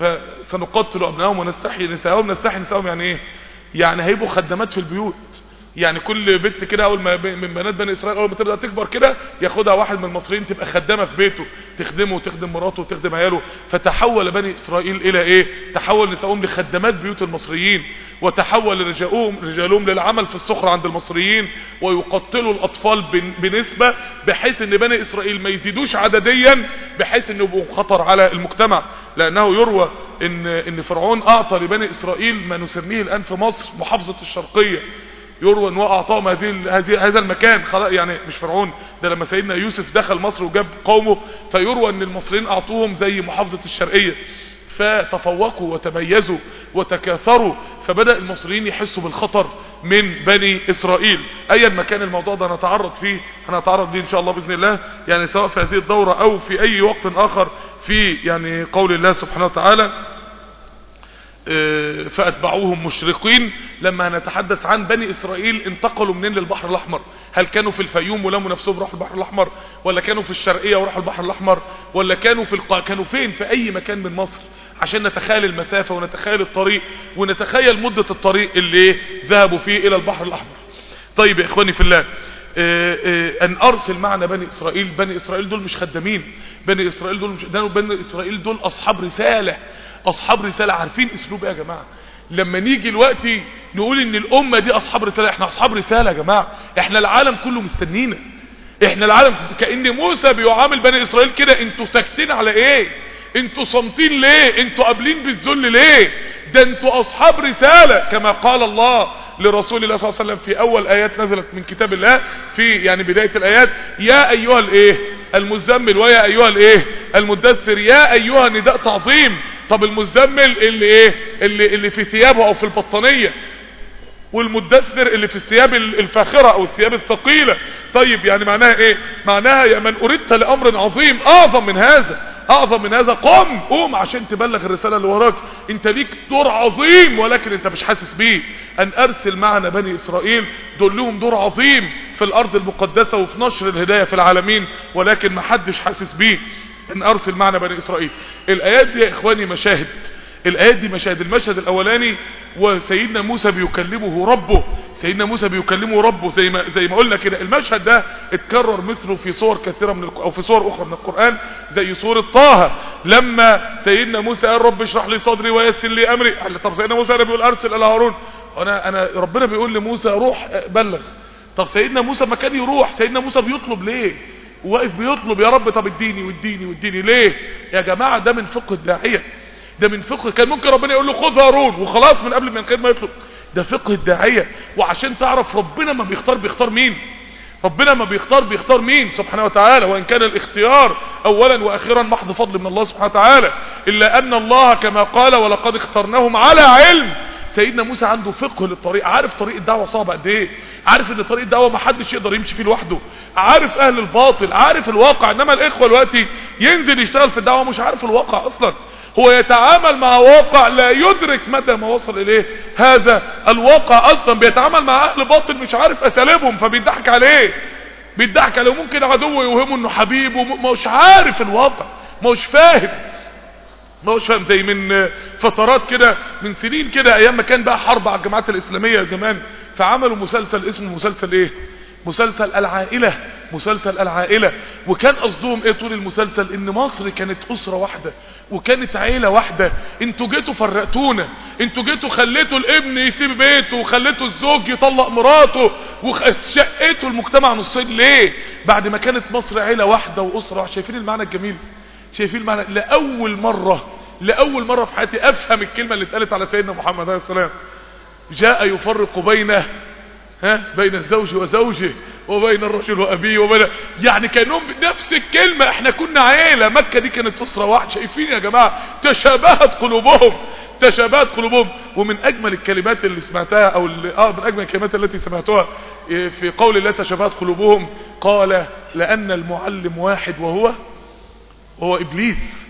فسنقتل أبنائهم ونستحيي نساءهم نستحيي نساءهم يعني إيه؟ يعني هيبقوا خدامات في البيوت. يعني كل بنت كده أول ما من بنات بني إسرائيل أول ما تبدأ تكبر كده ياخدها واحد من المصريين تبقى خدامة في بيته تخدمه وتخدم مراته وتخدم عياله. فتحول بني إسرائيل إلى إيه؟ تحول نسائهم لخدامات بيوت المصريين وتحول رجالهم رجالهم للعمل في السخره عند المصريين ويقتلوا الأطفال بن- بنسبة بحيث إن بني إسرائيل ما يزيدوش عدديا بحيث ان يبقوا خطر على المجتمع. لأنه يروى ان إن فرعون أعطى لبني إسرائيل ما نسميه الآن في مصر محافظة الشرقية. يروى إن هو اعطاهم هذه هذا المكان. خلاص يعني مش فرعون. ده لما سيدنا يوسف دخل مصر وجاب قومه فيروى إن المصريين أعطوهم زي محافظة الشرقية. فتفوقوا وتميزوا وتكاثروا فبدأ المصريين يحسوا بالخطر من بني إسرائيل. ايا ما كان الموضوع ده نتعرض فيه هنتعرض ليه إن شاء الله بإذن الله. يعني سواء في هذه الدورة أو في أي وقت آخر في يعني قول الله سبحانه وتعالى. فأتبعوهم مشرقين لما هنتحدث عن بني إسرائيل انتقلوا منين للبحر الأحمر؟ هل كانوا في الفيوم ولموا نفسهم راحوا البحر الأحمر؟ ولا كانوا في الشرقية وراحوا البحر الأحمر؟ ولا كانوا في القا... كانوا فين؟ في أي مكان من مصر؟ عشان نتخيل المسافة ونتخيل الطريق ونتخيل مدة الطريق اللي ذهبوا فيه إلى البحر الأحمر. طيب يا إخواني في الله أن أرسل معنا بني إسرائيل بني إسرائيل دول مش خدامين بني إسرائيل دول مش بني إسرائيل دول أصحاب رسالة. أصحاب رسالة عارفين أسلوب إيه يا جماعة؟ لما نيجي دلوقتي نقول إن الأمة دي أصحاب رسالة إحنا أصحاب رسالة يا جماعة. إحنا العالم كله مستنينا. إحنا العالم كأن موسى بيعامل بني إسرائيل كده أنتوا ساكتين على إيه؟ أنتوا صامتين ليه؟ أنتوا قابلين بالذل ليه؟ ده أنتوا أصحاب رسالة. كما قال الله لرسول الله صلى الله عليه وسلم في أول آيات نزلت من كتاب الله في يعني بداية الآيات يا أيها الإيه؟ المزمل ويا أيها الإيه؟ المدثر يا أيها نداء تعظيم. طب المزمل اللي إيه؟ اللي, اللي في ثيابه أو في البطانية. والمدثر اللي في الثياب الفاخرة أو الثياب الثقيلة. طيب يعني معناها إيه؟ معناها يا من أردت لأمر عظيم أعظم من هذا. أعظم من هذا قم قوم عشان تبلغ الرسالة اللي وراك. انت ليك دور عظيم ولكن انت مش حاسس بيه. أن أرسل معنا بني إسرائيل دول لهم دور عظيم في الأرض المقدسة وفي نشر الهداية في العالمين ولكن ما حدش حاسس بيه. إن أرسل معنا بني إسرائيل. الآيات دي يا إخواني مشاهد. الآيات دي مشاهد. المشهد الأولاني وسيدنا موسى بيكلمه ربه. سيدنا موسى بيكلمه ربه. زي ما زي ما قلنا كده. المشهد ده اتكرر مثله في صور كثيرة من. أو في صور أخرى من القرآن زي سورة طه. لما سيدنا موسى قال رب اشرح لي صدري ويسر لي أمري. طب سيدنا موسى بيقول أرسل إلى هارون. أنا أنا ربنا بيقول لموسى روح بلغ. طب سيدنا موسى ما كان يروح. سيدنا موسى بيطلب ليه؟ واقف بيطلب يا رب طب اديني واديني واديني. ليه؟ يا جماعة ده من فقه الداعية. ده من فقه. كان ممكن ربنا يقول له خذ هارون وخلاص من قبل من غير ما يطلب. ده فقه الداعية. وعشان تعرف ربنا ما بيختار بيختار مين. ربنا ما بيختار بيختار مين؟ سبحانه وتعالى. وإن كان الاختيار اولا وأخيرا محض فضل من الله سبحانه وتعالى. إلا أن الله كما قال ولقد اخترناهم على علم. سيدنا موسى عنده فقه للطريق عارف طريق الدعوة صعب قد إيه؟ عارف إن طريق الدعوة ما حدش يقدر يمشي فيه لوحده عارف أهل الباطل عارف الواقع إنما الإخوة دلوقتي ينزل يشتغل في الدعوة مش عارف الواقع أصلا. هو يتعامل مع واقع لا يدرك مدى ما وصل إليه. هذا الواقع أصلا بيتعامل مع أهل باطل مش عارف أساليبهم فبيضحك عليه. بيضحك عليه. ممكن عدو يوهمه إنه حبيب ومش عارف الواقع مش فاهم. ما هوش فاهم زي من فترات كده من سنين كده أيام ما كان بقى حرب على الجماعات الإسلامية زمان. فعملوا مسلسل اسمه مسلسل إيه؟ مسلسل العائلة مسلسل العائلة. وكان قصدهم إيه طول المسلسل؟ إن مصر كانت أسرة واحدة وكانت عيلة واحدة. إنتوا جيتوا فرقتونا إنتوا جيتوا خليتوا الابن يسيب بيته وخليتوا الزوج يطلق مراته وشقيتوا المجتمع نصين. ليه؟ بعد ما كانت مصر عيلة واحدة وأسرة شايفين المعنى الجميل؟ شايفين المعنى؟ لأول مرة لأول مرة في حياتي أفهم الكلمة اللي اتقالت على سيدنا محمد عليه السلام. جاء يفرق بين ها؟ بين الزوج وزوجه وبين الرجل وأبيه وبين يعني كأنهم نفس الكلمة. إحنا كنا عيلة. مكة دي كانت أسرة واحدة. شايفين يا جماعة؟ تشابهت قلوبهم. تشابهت قلوبهم. ومن أجمل الكلمات اللي سمعتها أو اللي آه من أجمل الكلمات التي سمعتها في قول الله تشابهت قلوبهم قال لأن المعلم واحد وهو وهو إبليس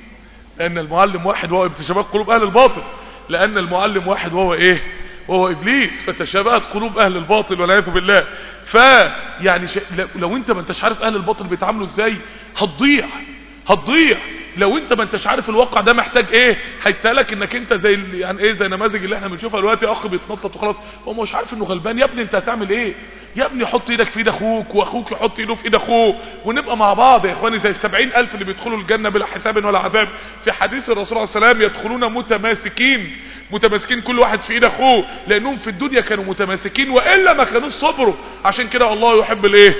لأن المعلم واحد وهو تشابهت قلوب أهل الباطل لأن المعلم واحد وهو إيه؟ وهو إبليس فتشابهت قلوب أهل الباطل والعياذ بالله. ف يعني ش... لو أنت ما أنتش عارف أهل الباطل بيتعاملوا إزاي هتضيع هتضيع. لو انت ما انتش عارف الواقع ده محتاج إيه هيتقالك انك انت زي يعني إيه زي نماذج اللي إحنا بنشوفها دلوقتي اخ بيتنطط وخلاص. هو مش عارف انه غلبان. يا ابني انت هتعمل إيه؟ يا ابني حط إيدك في ايد أخوك واخوك يحط ايده في ايد اخوه ونبقى مع بعض يا اخواني. زي السبعين ألف اللي بيدخلوا الجنة بلا حساب ولا عذاب في حديث الرسول عليه السلام يدخلون متماسكين. متماسكين كل واحد في ايد اخوه لانهم في الدنيا كانوا متماسكين وإلا ما كانوش صبروا. عشان كده الله يحب الايه؟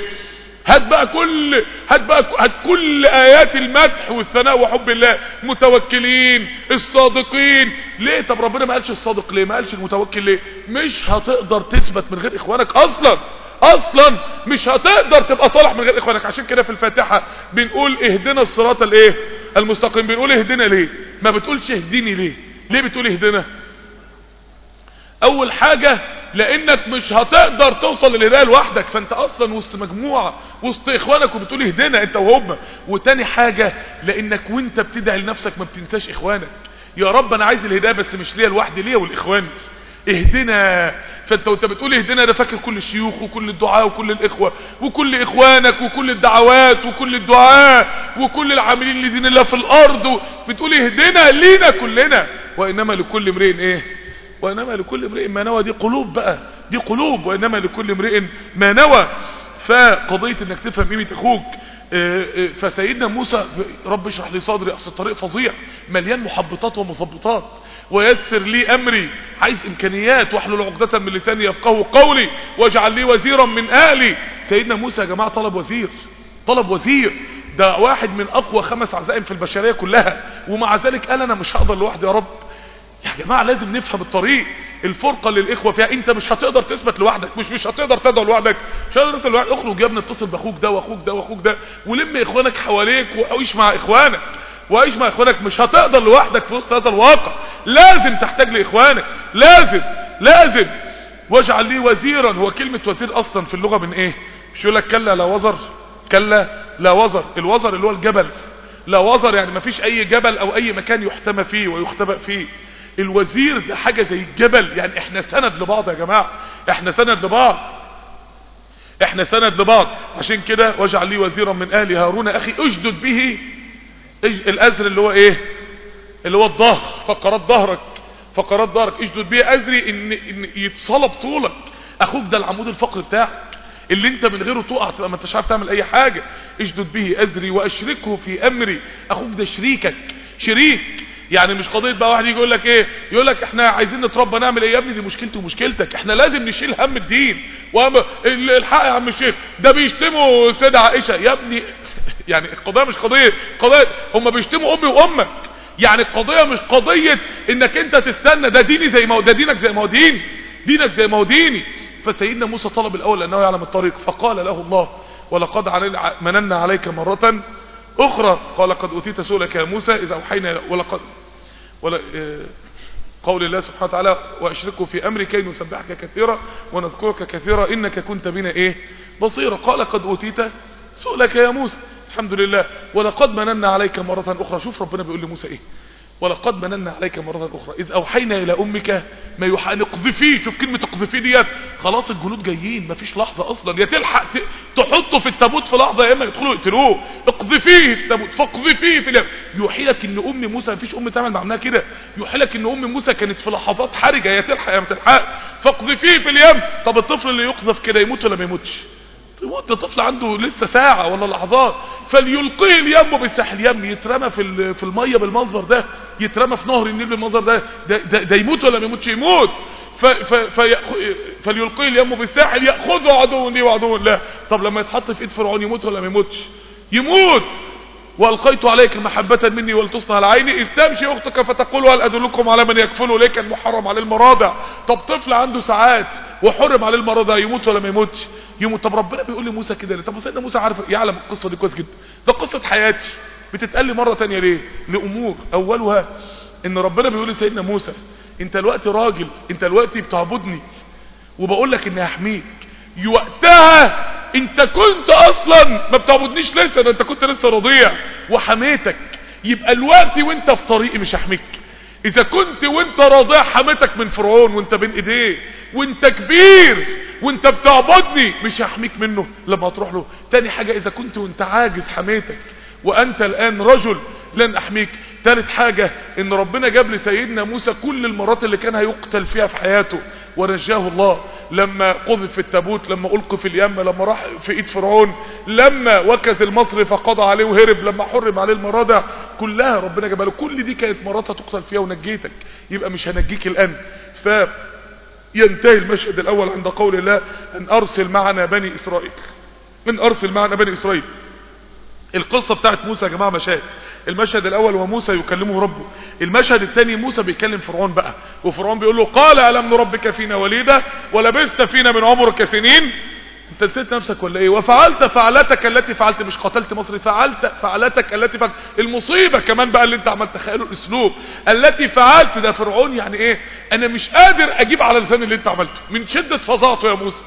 هات بقى كل هات بقى هات كل آيات المدح والثناء وحب الله. متوكلين الصادقين. ليه؟ طب ربنا ما قالش الصادق ليه؟ ما قالش المتوكل ليه؟ مش هتقدر تثبت من غير إخوانك أصلا. أصلا مش هتقدر تبقى صالح من غير إخوانك. عشان كده في الفاتحة بنقول اهدنا الصراط الإيه؟ المستقيم. بنقول اهدنا ليه؟ ما بتقولش اهديني ليه؟ ليه بتقول اهدنا؟ أول حاجة لانك مش هتقدر توصل للهداية لوحدك. فانت أصلا وسط مجموعة وسط اخوانك وبتقول اهدنا انت وهم. وتاني حاجة لانك وانت بتدعي لنفسك ما بتنساش اخوانك. يا رب أنا عايز الهداية بس مش ليا لوحدي ليا والاخوان. اهدنا. فانت وانت بتقول اهدنا ده فاكر كل الشيوخ وكل الدعاء وكل الاخوة. وكل اخوانك وكل الدعوات وكل الدعاء وكل العاملين لدين الله في الأرض. بتقول اهدنا لينا كلنا وانما لكل امرئ إيه؟ وإنما لكل امرئ ما نوى. دي قلوب بقى. دي قلوب وإنما لكل امرئ ما نوى. فقضية إنك تفهم قيمة أخوك فسيدنا موسى رب اشرح لي صدري أصل الطريق فظيع مليان محبطات ومثبطات ويسر لي أمري عايز إمكانيات واحلل عقدة من لساني يفقهوا قولي واجعل لي وزيرا من أهلي. سيدنا موسى يا جماعة طلب وزير طلب وزير. ده واحد من أقوى خمس عزائم في البشرية كلها. ومع ذلك قال أنا مش هقدر لوحدي يا رب. يا جماعة لازم نفهم الطريق. الفرقة للإخوة فيها أنت مش هتقدر تثبت لوحدك مش مش هتقدر تدعو لوحدك. مش هتقدر تدعو لوحدك. اخرج يا ابني اتصل بأخوك ده وأخوك ده وأخوك ده ولم إخوانك حواليك وعيش مع إخوانك. وعيش مع إخوانك. مش هتقدر لوحدك في وسط هذا الواقع. لازم تحتاج لإخوانك. لازم لازم. واجعل لي وزيرا. هو كلمة وزير أصلا في اللغة من إيه؟ مش يقول لك كلا لا وزر كلا لا وزر. الوزر اللي هو الجبل. لا وزر يعني ما فيش أي جبل أو أي مكان يحتمى فيه ويختبأ فيه. الوزير ده حاجة زي الجبل. يعني إحنا سند لبعض يا جماعة. إحنا سند لبعض. إحنا سند لبعض. عشان كده واجعل لي وزيرا من أهلي هارون. أخي أجدد به الأزر اللي هو إيه؟ اللي هو الظهر فقرات ظهرك فقرات ظهرك أجدد به أزري ان, إن يتصلب طولك. أخوك ده العمود الفقري بتاعك. اللي أنت من غيره تقع تبقى ما أنتش عارف تعمل أي حاجة. اشدد به أزري وأشركه في أمري. أخوك ده شريكك. شريك. يعني مش قضية بقى واحد يجي يقول لك إيه؟ يقول لك إحنا عايزين نتربى نعمل إيه؟ يا ابني دي مشكلتي ومشكلتك. إحنا لازم نشيل هم الدين. وهم الحق يا عم الشيخ. ده بيشتموا سيدة عائشة. يا ابني يعني القضية مش قضية. قضية هم بيشتموا أمي وأمك. يعني القضية مش قضية إنك أنت تستنى. ده ديني زي ما ده دينك زي ما هو دين دينك زي ما هو ديني. فسيدنا موسى طلب الأول لأنه يعلم الطريق. فقال له الله ولقد مننا عليك مرة أخرى. قال قد أوتيت سؤلك يا موسى. إذا أوحينا ولقد قول الله سبحانه وتعالى وأشركه في امري كي نسبحك كثيرا ونذكرك كثيرا إنك كنت بنا إيه بصيرا. قال قد أوتيت سؤلك يا موسى. الحمد لله. ولقد مننا عليك مرة أخرى. شوف ربنا بيقول لموسى إيه. ولقد مننا عليك مرة أخرى. إذ أوحينا إلى أمك ما يوحى نقذفيه شوف كلمة اقذفيه ديت. خلاص الجنود جايين مفيش لحظة أصلا. يا تلحق تحطه في التابوت في لحظة يا إما يدخلوا يقتلوه. اقذفيه في التابوت فاقذفيه في اليم. يوحي لك إن أم موسى مفيش أم تعمل مع كده. يوحي لك إن أم موسى كانت في لحظات حرجة. يا تلحق يا ما تلحق فاقذفيه في اليم. طب الطفل اللي يقذف كده يموت ولا ما يموتش؟ يموت الطفل عنده لسه ساعة ولا لحظات فليلقيه اليم بالساحل يم يترمى في في المية بالمنظر ده يترمى في نهر النيل بالمنظر ده ده, ده, ده يموت ولا ما يموتش؟ يموت. ف ف فليلقيه اليم بالساحل يأخذه عدو لي وعدو له طب لما يتحط في ايد فرعون يموت ولا ما يموتش؟ يموت. والقيت عليك محبة مني ولتصنع على عيني إذ تمشي أختك فتقول هل أدلكم على من يكفله ليه كان محرم عليه المراضع طب طفل عنده ساعات وحرم عليه المراضع يموت ولا ما يموتش؟ يموت. طب ربنا بيقول لموسى كده ليه؟ طب سيدنا موسى عارف يعلم القصة دي كويس جدا. ده قصة حياتي. بتتقال لي مرة تانية ليه؟ لأمور. أولها إن ربنا بيقول لسيدنا موسى أنت الوقت راجل أنت الوقت بتعبدني. وبقول لك إني هحميك وقتها انت كنت أصلا ما بتعبدنيش لسه انت كنت لسه رضيع. وحميتك يبقى الوقت وانت في طريقي مش هحميك. إذا كنت وانت رضيع حميتك من فرعون وانت بين إيديه. وانت كبير وانت بتعبدني مش هحميك منه لما تروح له. تاني حاجة إذا كنت وانت عاجز حميتك وأنت الآن رجل لن أحميك. ثالث حاجة إن ربنا جاب لسيدنا موسى كل المرات اللي كان هيقتل فيها في حياته. ونجاه الله. لما قذف في التابوت لما ألقي في اليم لما راح في إيد فرعون لما وكز المصري فقضى عليه وهرب لما حرم عليه المراضع كلها ربنا جاب له كل دي كانت مرات هتقتل فيها ونجيتك. يبقى مش هنجيك الآن. ف ينتهي المشهد الأول عند قول الله أن أرسل معنا بني إسرائيل. ان أرسل معنا بني إسرائيل. القصة بتاعت موسى يا جماعة مشاهد. المشهد الأول وموسى يكلمه ربه. المشهد الثاني موسى بيكلم فرعون بقى وفرعون بيقول له قال ألم نربك فينا وليدة ولبثت فينا من عمرك سنين؟ أنت نسيت نفسك ولا إيه؟ وفعلت فعلتك التي فعلت مش قتلت مصري فعلت فعلتك التي فعلت. المصيبة كمان بقى اللي أنت عملت تخيلوا الأسلوب. التي فعلت ده فرعون يعني إيه؟ أنا مش قادر أجيب على لسان اللي أنت عملته. من شدة فظاعته يا موسى.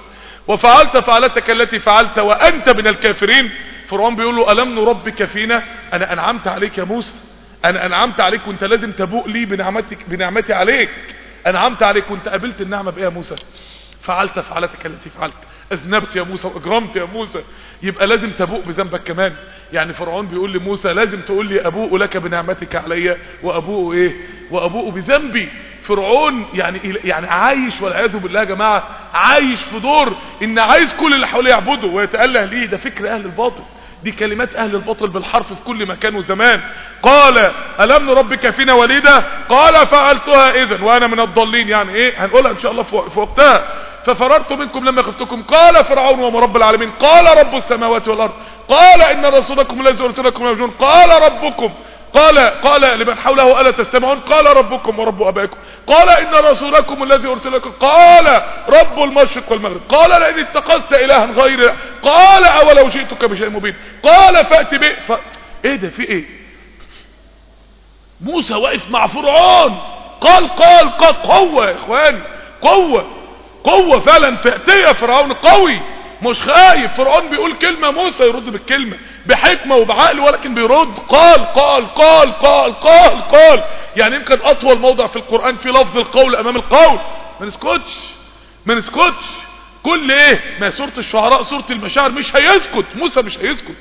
وفعلت فعلتك التي فعلت وأنت من الكافرين. فرعون بيقول له ألم نربك فينا؟ أنا أنعمت عليك يا موسى. أنا أنعمت عليك وأنت لازم تبوء لي بنعمتك بنعمتي عليك. أنعمت عليك وأنت قابلت النعمة بإيه يا موسى؟ فعلت فعلتك التي فعلت. أذنبت يا موسى وأجرمت يا موسى. يبقى لازم تبوء بذنبك كمان. يعني فرعون بيقول لموسى لازم تقول لي أبوء لك بنعمتك علي وأبوء إيه؟ وأبوء بذنبي. فرعون يعني يعني عايش والعياذ بالله يا جماعة عايش في دور إن عايز كل اللي حواليه يعبده ويتأله ليه؟ ده فكر أهل الباطل. دي كلمات أهل الباطل بالحرف في كل مكان وزمان. قال ألم نربك فينا وليدا قال فعلتها اذا وأنا من الضالين. يعني إيه؟ هنقولها إن شاء الله في وقتها. ففررت منكم لما خفتكم. قال فرعون وما رب العالمين قال رب السماوات والأرض قال إن رسولكم الذي أرسلكم مجنون قال ربكم قال قال لمن حوله ألا تستمعون؟ قال ربكم ورب أبائكم. قال إن رسولكم الذي أرسلكم قال رب المشرق والمغرب قال لئن اتخذت إلها غير قال أولو جئتك بشيء مبين قال فأت به ف... إيه ده؟ في إيه؟ موسى واقف مع فرعون. قال قال قال قوة يا إخواني قوة. قوة فعلا فاتيه فرعون قوي. مش خايف. فرعون بيقول كلمة موسى يرد بالكلمة بحكمة وبعقل ولكن بيرد قال قال قال قال قال قال. يعني يمكن أطول موضع في القرآن في لفظ القول أمام القول. ما نسكتش ما نسكتش. كل إيه؟ ما سورة الشعراء سورة المشاعر مش هيسكت. موسى مش هيسكت.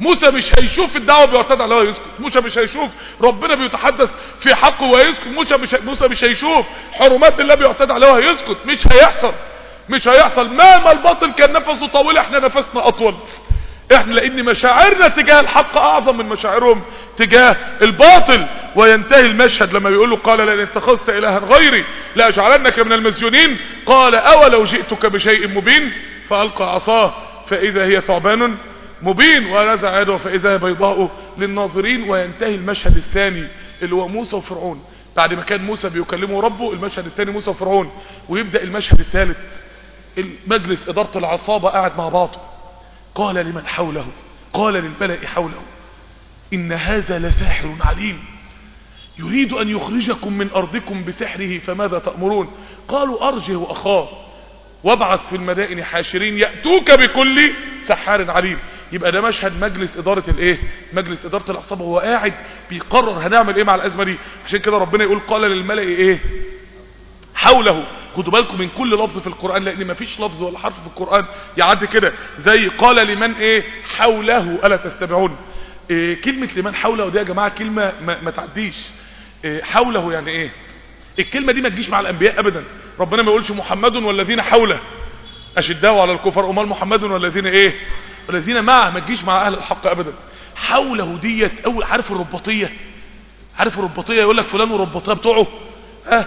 موسى مش هيشوف الدعوة بيعتدى عليها ويسكت. موسى مش هيشوف ربنا بيتحدث في حقه ويسكت. موسى مش موسى مش هيشوف حرمات الله بيعتدى عليها ويسكت. مش هيحصل. مش هيحصل. مهما الباطل كان نفسه طويل إحنا نفسنا أطول. إحنا لأن مشاعرنا تجاه الحق أعظم من مشاعرهم تجاه الباطل. وينتهي المشهد لما بيقول له قال لئن اتخذت إلها غيري لأجعلنك من المسجونين. قال أولو جئتك بشيء مبين؟ فألقى عصاه. فإذا هي ثعبان مبين ونزع يده فإذا هي بيضاء للناظرين وينتهي المشهد الثاني اللي هو موسى وفرعون. بعد ما كان موسى بيكلمه ربه المشهد الثاني موسى وفرعون. ويبدأ المشهد الثالث. المجلس إدارة العصابة قاعد مع بعضه. قال لمن حوله؟ قال للملأ حوله. إن هذا لساحر عليم. يريد أن يخرجكم من أرضكم بسحره فماذا تأمرون؟ قالوا أرجه وأخاه وابعث في المدائن حاشرين يأتوك بكل سحار عليم. يبقى ده مشهد مجلس إدارة الإيه؟ مجلس إدارة العصابة هو قاعد بيقرر هنعمل إيه مع الأزمة دي؟ عشان كده ربنا يقول قال للملأ إيه؟ حوله. خدوا بالكم من كل لفظ في القرآن لأن مفيش لفظ ولا حرف في القرآن يعدي كده. زي قال لمن إيه؟ حوله. ألا تستمعون. إيه كلمة لمن حوله دي يا جماعة كلمة ما, ما تعديش. إيه حوله يعني إيه؟ الكلمة دي ما تجيش مع الأنبياء ابدا. ربنا ما يقولش محمد والذين حوله. أشداء على الكفر أمال محمد والذين إيه؟ والذين معه ما تجيش مع أهل الحق ابدا. حوله ديت أول عارف الرباطية؟ عارف الرباطية؟ يقول لك فلان ورباطية بتوعه. آه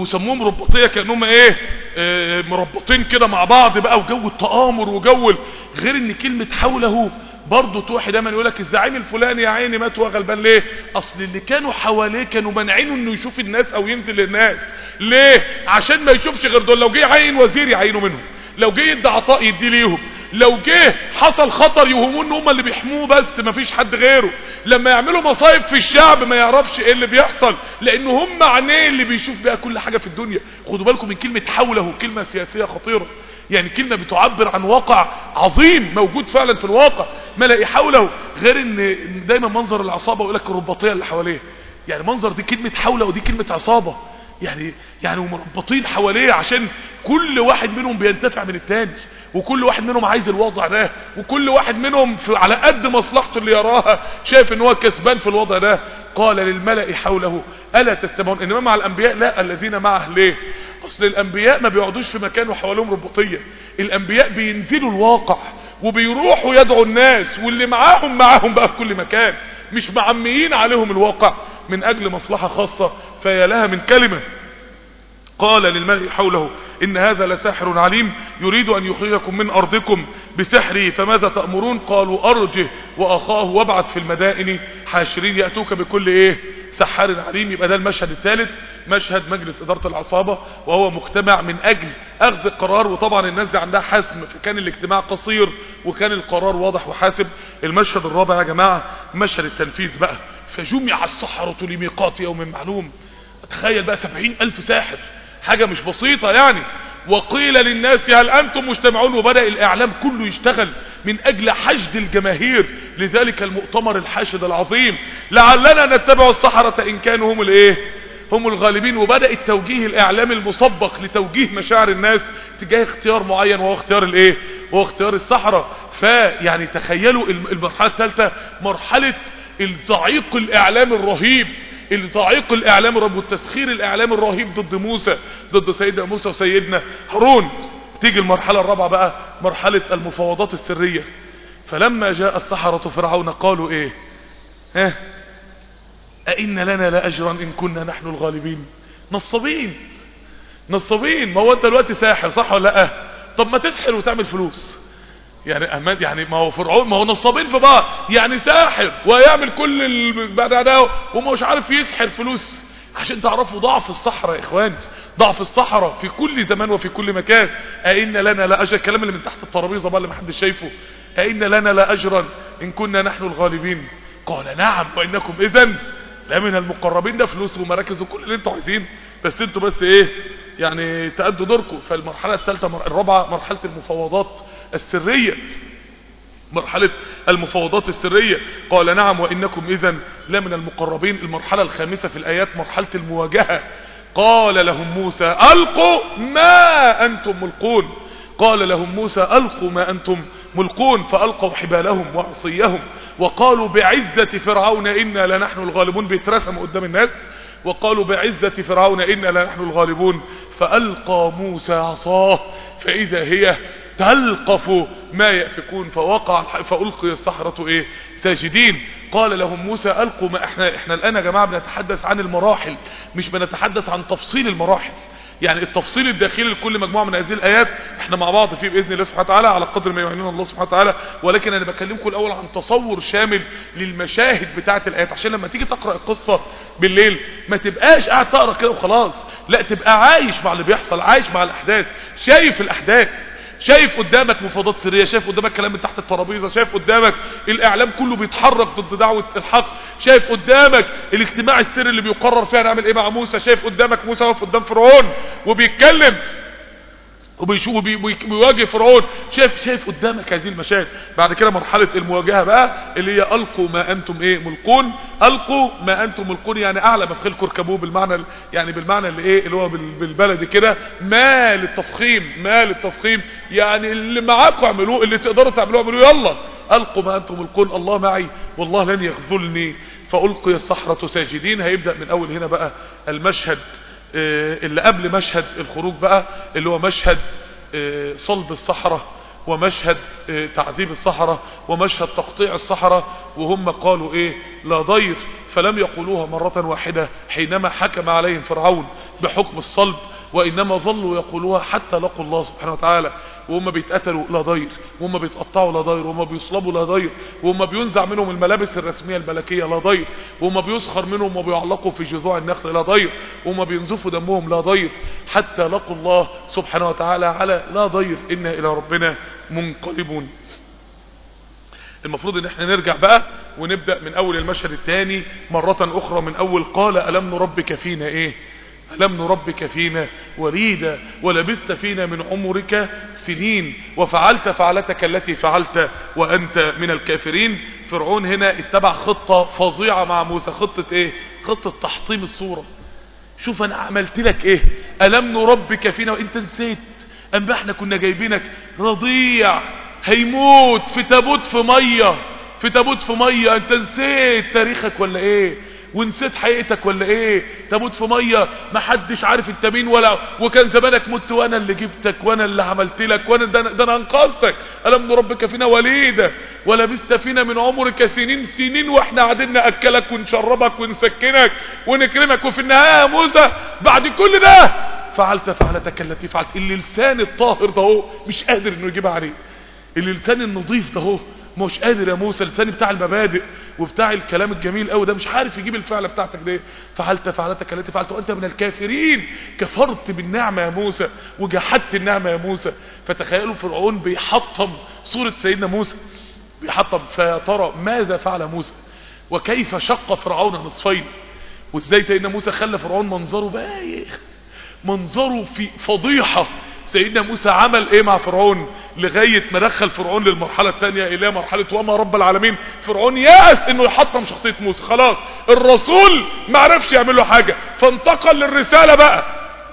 وسموهم رباطية كأنهم إيه؟ آه مربطين كده مع بعض بقى وجو التآمر وجو غير إن كلمة حوله برضه توحي دايما يقول لك الزعيم الفلاني يا عيني مات وغلبان ليه؟ أصل اللي كانوا حواليه كانوا مانعينه إنه يشوف الناس أو ينزل للناس ليه؟ عشان ما يشوفش غير دول. لو جه يعين وزير يعينه منهم. لو جه يدي عطاء يدي ليهم. لو جه حصل خطر يوهمون إن هم اللي بيحموه بس مفيش حد غيره. لما يعملوا مصايب في الشعب ما يعرفش إيه اللي بيحصل. لأن هم عينيه اللي بيشوف بيها كل حاجة في الدنيا. خدوا بالكم من كلمة حوله كلمة سياسية خطيرة. يعني كلمة بتعبر عن واقع عظيم موجود فعلا في الواقع. ملاقي حوله غير إن دايما منظر العصابة يقول لك الرباطية اللي حواليه. يعني منظر دي كلمة حوله ودي كلمة عصابة. يعني يعني مربطين حواليه عشان كل واحد منهم بينتفع من التاني وكل واحد منهم عايز الوضع ده وكل واحد منهم في على قد مصلحته اللي يراها شايف إن هو كسبان في الوضع ده. قال للملأ حوله ألا تستمعون؟ إنما مع الأنبياء لا الذين معه ليه؟ أصل الأنبياء ما بيقعدوش في مكان وحواليهم رباطية الأنبياء بينزلوا الواقع وبيروحوا يدعوا الناس واللي معاهم معاهم بقى في كل مكان. مش معميين عليهم الواقع من أجل مصلحة خاصة فيا لها من كلمة. قال للملأ حوله إن هذا لساحر عليم يريد أن يخرجكم من أرضكم بسحره فماذا تأمرون؟ قالوا أرجه وأخاه وابعث في المدائن. حاشرين يأتوك بكل إيه؟ سحار عليم. يبقى ده المشهد الثالث مشهد مجلس إدارة العصابة وهو مجتمع من أجل أخذ القرار وطبعا الناس دي عندها حسم فكان الاجتماع قصير وكان القرار واضح وحاسب. المشهد الرابع يا جماعة مشهد التنفيذ بقى. فجمع السحرة لميقات يوم معلوم. تخيل بقى سبعين ألف ساحر. حاجة مش بسيطة يعني. وقيل للناس هل أنتم مجتمعون؟ وبدأ الإعلام كله يشتغل من أجل حشد الجماهير. لذلك المؤتمر الحاشد العظيم. لعلنا نتبع السحرة إن كانوا هم الإيه؟ هم الغالبين. وبدأ التوجيه الإعلامي المسبق لتوجيه مشاعر الناس تجاه اختيار معين وهو اختيار الإيه؟ وهو اختيار السحرة فيعني تخيلوا المرحلة الثالثة مرحلة الزعيق الإعلامي الرهيب. الزعيق الاعلامي الرهيب والتسخير الاعلامي الرهيب ضد موسى ضد سيدنا موسى وسيدنا هارون. تيجي المرحلة الرابعة بقى مرحلة المفاوضات السرية. فلما جاء السحرة فرعون قالوا إيه؟ ها؟ أئن لنا لأجرا إن كنا نحن الغالبين. نصابين. نصابين. ما هو أنت دلوقتي ساحر صح ولا لأ؟ طب ما تسحر وتعمل فلوس. يعني أمان يعني ما هو فرعون ما هو نصابين في بعض. يعني ساحر ويعمل كل البدع ده وما مش عارف يسحر فلوس. عشان تعرفوا ضعف الصحراء يا اخواني ضعف الصحراء في كل زمان وفي كل مكان. أئن لنا لأجر الكلام اللي من تحت الترابيزة بقى اللي محدش شايفه. أئن لنا لأجرا إن كنا نحن الغالبين. قال نعم وإنكم إذا لمن المقربين. ده فلوس ومراكز وكل اللي أنتوا عايزين. بس أنتوا بس إيه؟ يعني تأدوا دوركم. فالمرحلة الثالثة الرابعة مرحلة المفاوضات. السرية مرحلة المفاوضات السرية. قال نعم وإنكم إذا لمن المقربين. المرحلة الخامسة في الآيات مرحلة المواجهة. قال لهم موسى ألقوا ما أنتم ملقون. قال لهم موسى ألقوا ما أنتم ملقون. فألقوا حبالهم وعصيهم وقالوا بعزة فرعون إنا لنحن الغالبون. بيترسموا قدام الناس. وقالوا بعزة فرعون إنا لنحن الغالبون. فألقى موسى عصاه. فإذا هي تلقف ما يأفكون فوقع فألقي السحرة إيه؟ ساجدين. قال لهم موسى ألقوا ما إحنا, إحنا الآن يا جماعة بنتحدث عن المراحل مش بنتحدث عن تفصيل المراحل. يعني التفصيل الداخلي لكل مجموعة من هذه الآيات إحنا مع بعض فيه بإذن الله سبحانه وتعالى على قدر ما يعيننا الله سبحانه وتعالى. ولكن أنا بكلمكم الأول عن تصور شامل للمشاهد بتاعة الآيات عشان لما تيجي تقرأ القصة بالليل ما تبقاش قاعد تقرأ كده وخلاص. لا تبقى عايش مع اللي بيحصل عايش مع الأحداث شايف الأحداث. شايف قدامك مفاوضات سرية شايف قدامك كلام من تحت الترابيزة شايف قدامك الإعلام كله بيتحرك ضد دعوة الحق شايف قدامك الاجتماع السري اللي بيقرر فيها نعمل إيه مع موسى شايف قدامك موسى واقف قدام فرعون وبيتكلم وبيشوف وبيواجه فرعون. شايف شايف قدامك هذه المشاهد. بعد كده مرحلة المواجهة بقى اللي هي ألقوا ما أنتم إيه ملقون. ألقوا ما أنتم ملقون يعني أعلى مفخلكم اركبوه بالمعنى يعني بالمعنى اللي إيه اللي هو بالبلدي كده. ما للتفخيم ما للتفخيم. يعني اللي معاكم اعملوه اللي تقدروا تعملوه اعملوه. يلا. ألقوا ما أنتم ملقون. الله معي. والله لن يخذلني فألقي السحرة ساجدين. هيبدأ من أول هنا بقى المشهد. اللي قبل مشهد الخروج بقى اللي هو مشهد صلب الصحراء ومشهد تعذيب الصحراء ومشهد تقطيع الصحراء وهم قالوا إيه؟ لا ضير. فلم يقولوها مرة واحدة حينما حكم عليهم فرعون بحكم الصلب وإنما ظلوا يقولوها حتى لقوا الله سبحانه وتعالى وهم بيتقتلوا لا ضير وهم بيتقطعوا لا ضير وهم بيصلبوا لا ضير وهم بينزع منهم الملابس الرسمية الملكية لا ضير وهم بيسخر منهم وبيعلقوا في جذوع النخل لا ضير وهم بينزفوا دمهم لا ضير حتى لقوا الله سبحانه وتعالى على لا ضير. إنا إلى ربنا منقلبون. المفروض إن إحنا نرجع بقى ونبدأ من أول المشهد الثاني مرة أخرى من أول قال ألم نربك فينا إيه؟ ألم نربك فينا وليدا ولبثت فينا من عمرك سنين وفعلت فعلتك التي فعلت وأنت من الكافرين. فرعون هنا اتبع خطة فظيعة مع موسى. خطة إيه؟ خطة تحطيم الصورة. شوف أنا عملت لك إيه؟ ألم نربك فينا؟ وانت نسيت أم إحنا كنا جايبينك رضيع هيموت في تابوت في مية. في تابوت في مية. أنت نسيت تاريخك ولا إيه؟ ونسيت حقيقتك ولا إيه؟ تموت في مية محدش عارف انت مين ولا وكان زمانك مت وأنا اللي جبتك وأنا اللي عملت لك وأنا ده, أنا أنقذتك. ألم نربك فينا وليدا ولبثت فينا من عمرك سنين سنين وإحنا قاعدين نأكلك ونشربك ونسكنك ونكرمك. وفي النهاية يا موسى بعد كل ده فعلت فعلتك التي فعلت. اللي لسان الطاهر ده هو مش قادر إنه يجيبها عليه. اللي لسان النظيف ده هو مش قادر يا موسى لساني بتاع المبادئ وبتاع الكلام الجميل قوي ده مش عارف يجيب الفعله بتاعتك دي فعلت فعلتك التي فعلت. وأنت من الكافرين. كفرت بالنعمة يا موسى وجحدت النعمة يا موسى. فتخيلوا فرعون بيحطم صورة سيدنا موسى. بيحطم. فيا ترى ماذا فعل موسى؟ وكيف شق فرعون نصفين؟ وإزاي سيدنا موسى خلى فرعون منظره بايخ؟ منظره في فضيحة. سيدنا موسى عمل إيه مع فرعون لغاية ما دخل فرعون للمرحلة الثانية إلى مرحلة وما رب العالمين؟ فرعون يأس إنه يحطم شخصية موسى. خلاص الرسول ما عرفش يعمل له حاجة. فانتقل للرسالة بقى.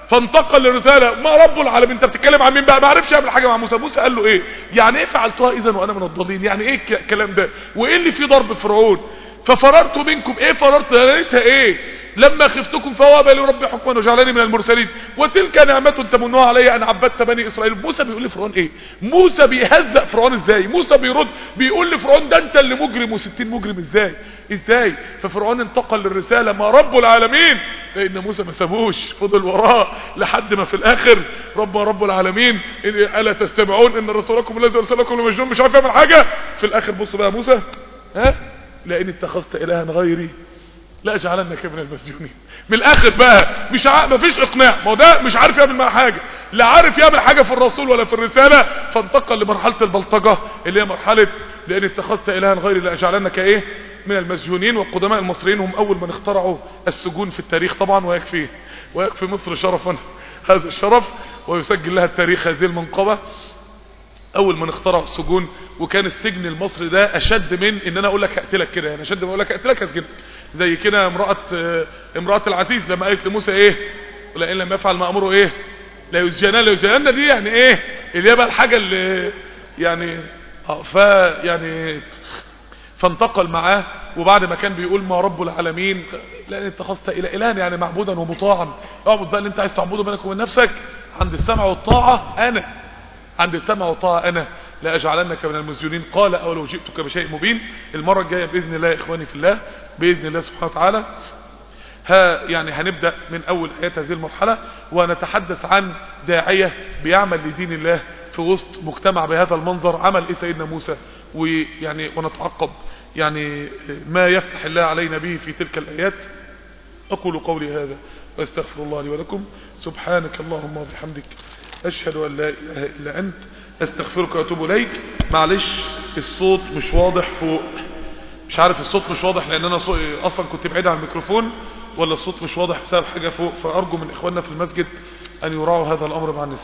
فانتقل للرسالة. ما رب العالمين؟ أنت بتتكلم عن مين بقى؟ ما عرفش يعمل حاجة مع موسى. موسى قال له إيه؟ يعني إيه فعلتها اذا وأنا من الضالين؟ يعني إيه الكلام ده؟ وإيه اللي فيه ضرب فرعون؟ ففررت منكم إيه؟ فررت لقيتها إيه؟ لما خفتكم فواب لي ربي حكما وجعلني من المرسلين. وتلك نعمة تمنوها علي أن عبدت بني إسرائيل. موسى بيقول لفرعون إيه؟ موسى بيهزق فرعون إزاي؟ موسى بيرد بيقول لفرعون ده أنت اللي مجرم وستين مجرم إزاي؟ إزاي؟ ففرعون انتقل للرسالة. ما رب العالمين. سيدنا موسى ما سابوش فضل وراه لحد ما في الآخر رب رب العالمين. ألا تستمعون؟ إن رسولكم الذي أرسلكم لمجنون مش عارف يعمل حاجة. في الآخر بص بقى موسى ها؟ لئن اتخذت إلها غيري. لا اجعلنك من المسجونين. من الآخر بقى مش ع... مفيش إقناع. ما ده مش عارف يعمل معاه حاجة. لا عارف يعمل حاجة في الرسول ولا في الرسالة فانتقل لمرحلة البلطجة اللي هي مرحلة لئن اتخذت إلها غيري. لا اجعلنك إيه؟ من المسجونين. والقدماء المصريين هم أول من اخترعوا السجون في التاريخ طبعا ويكفي ويكفي مصر شرفا. هذا الشرف ويسجل لها التاريخ هذه المنقبة. أول ما اخترعوا السجون وكان السجن المصري ده أشد من إن أنا أقول لك هقتلك كده. يعني أشد ما أقول لك هقتلك هسجنك زي كده امرأة امرأة العزيز لما قالت لموسى إيه؟ ولئن لم يفعل ما أمره إيه؟ لا يسجنن لا يسجنن دي يعني إيه؟ اللي هي بقى الحاجة اللي يعني آه ف يعني فانتقل معاه. وبعد ما كان بيقول ما رب العالمين لأن اتخذت إلى اله يعني معبودا ومطاعا. اعبد بقى اللي أنت عايز تعبده بينك وبين نفسك. عند السمع والطاعة أنا. عند السمع والطاعة أنا لا أجعلنك من المسجونين. قال أو لو جئتك بشيء مبين المرة الجاية بإذن الله يا إخواني في الله بإذن الله سبحانه وتعالى ها يعني هنبدأ من أول آيات هذه المرحلة ونتحدث عن داعية بيعمل لدين الله في وسط مجتمع بهذا المنظر عمل إيه سيدنا موسى؟ ويعني ونتعقب. يعني ما يفتح الله علينا به في تلك الآيات؟ أقول قولي هذا وأستغفر الله لي ولكم. سبحانك اللهم وبحمدك. أشهد أن لا إله إلا أنت أستغفرك وأتوب إليك. معلش الصوت مش واضح فوق. مش عارف الصوت مش واضح لأن أنا أصلا كنت بعيد عن الميكروفون ولا الصوت مش واضح بسبب حاجة فوق. فأرجو من إخواننا في المسجد أن يراعوا هذا الأمر مع النساء.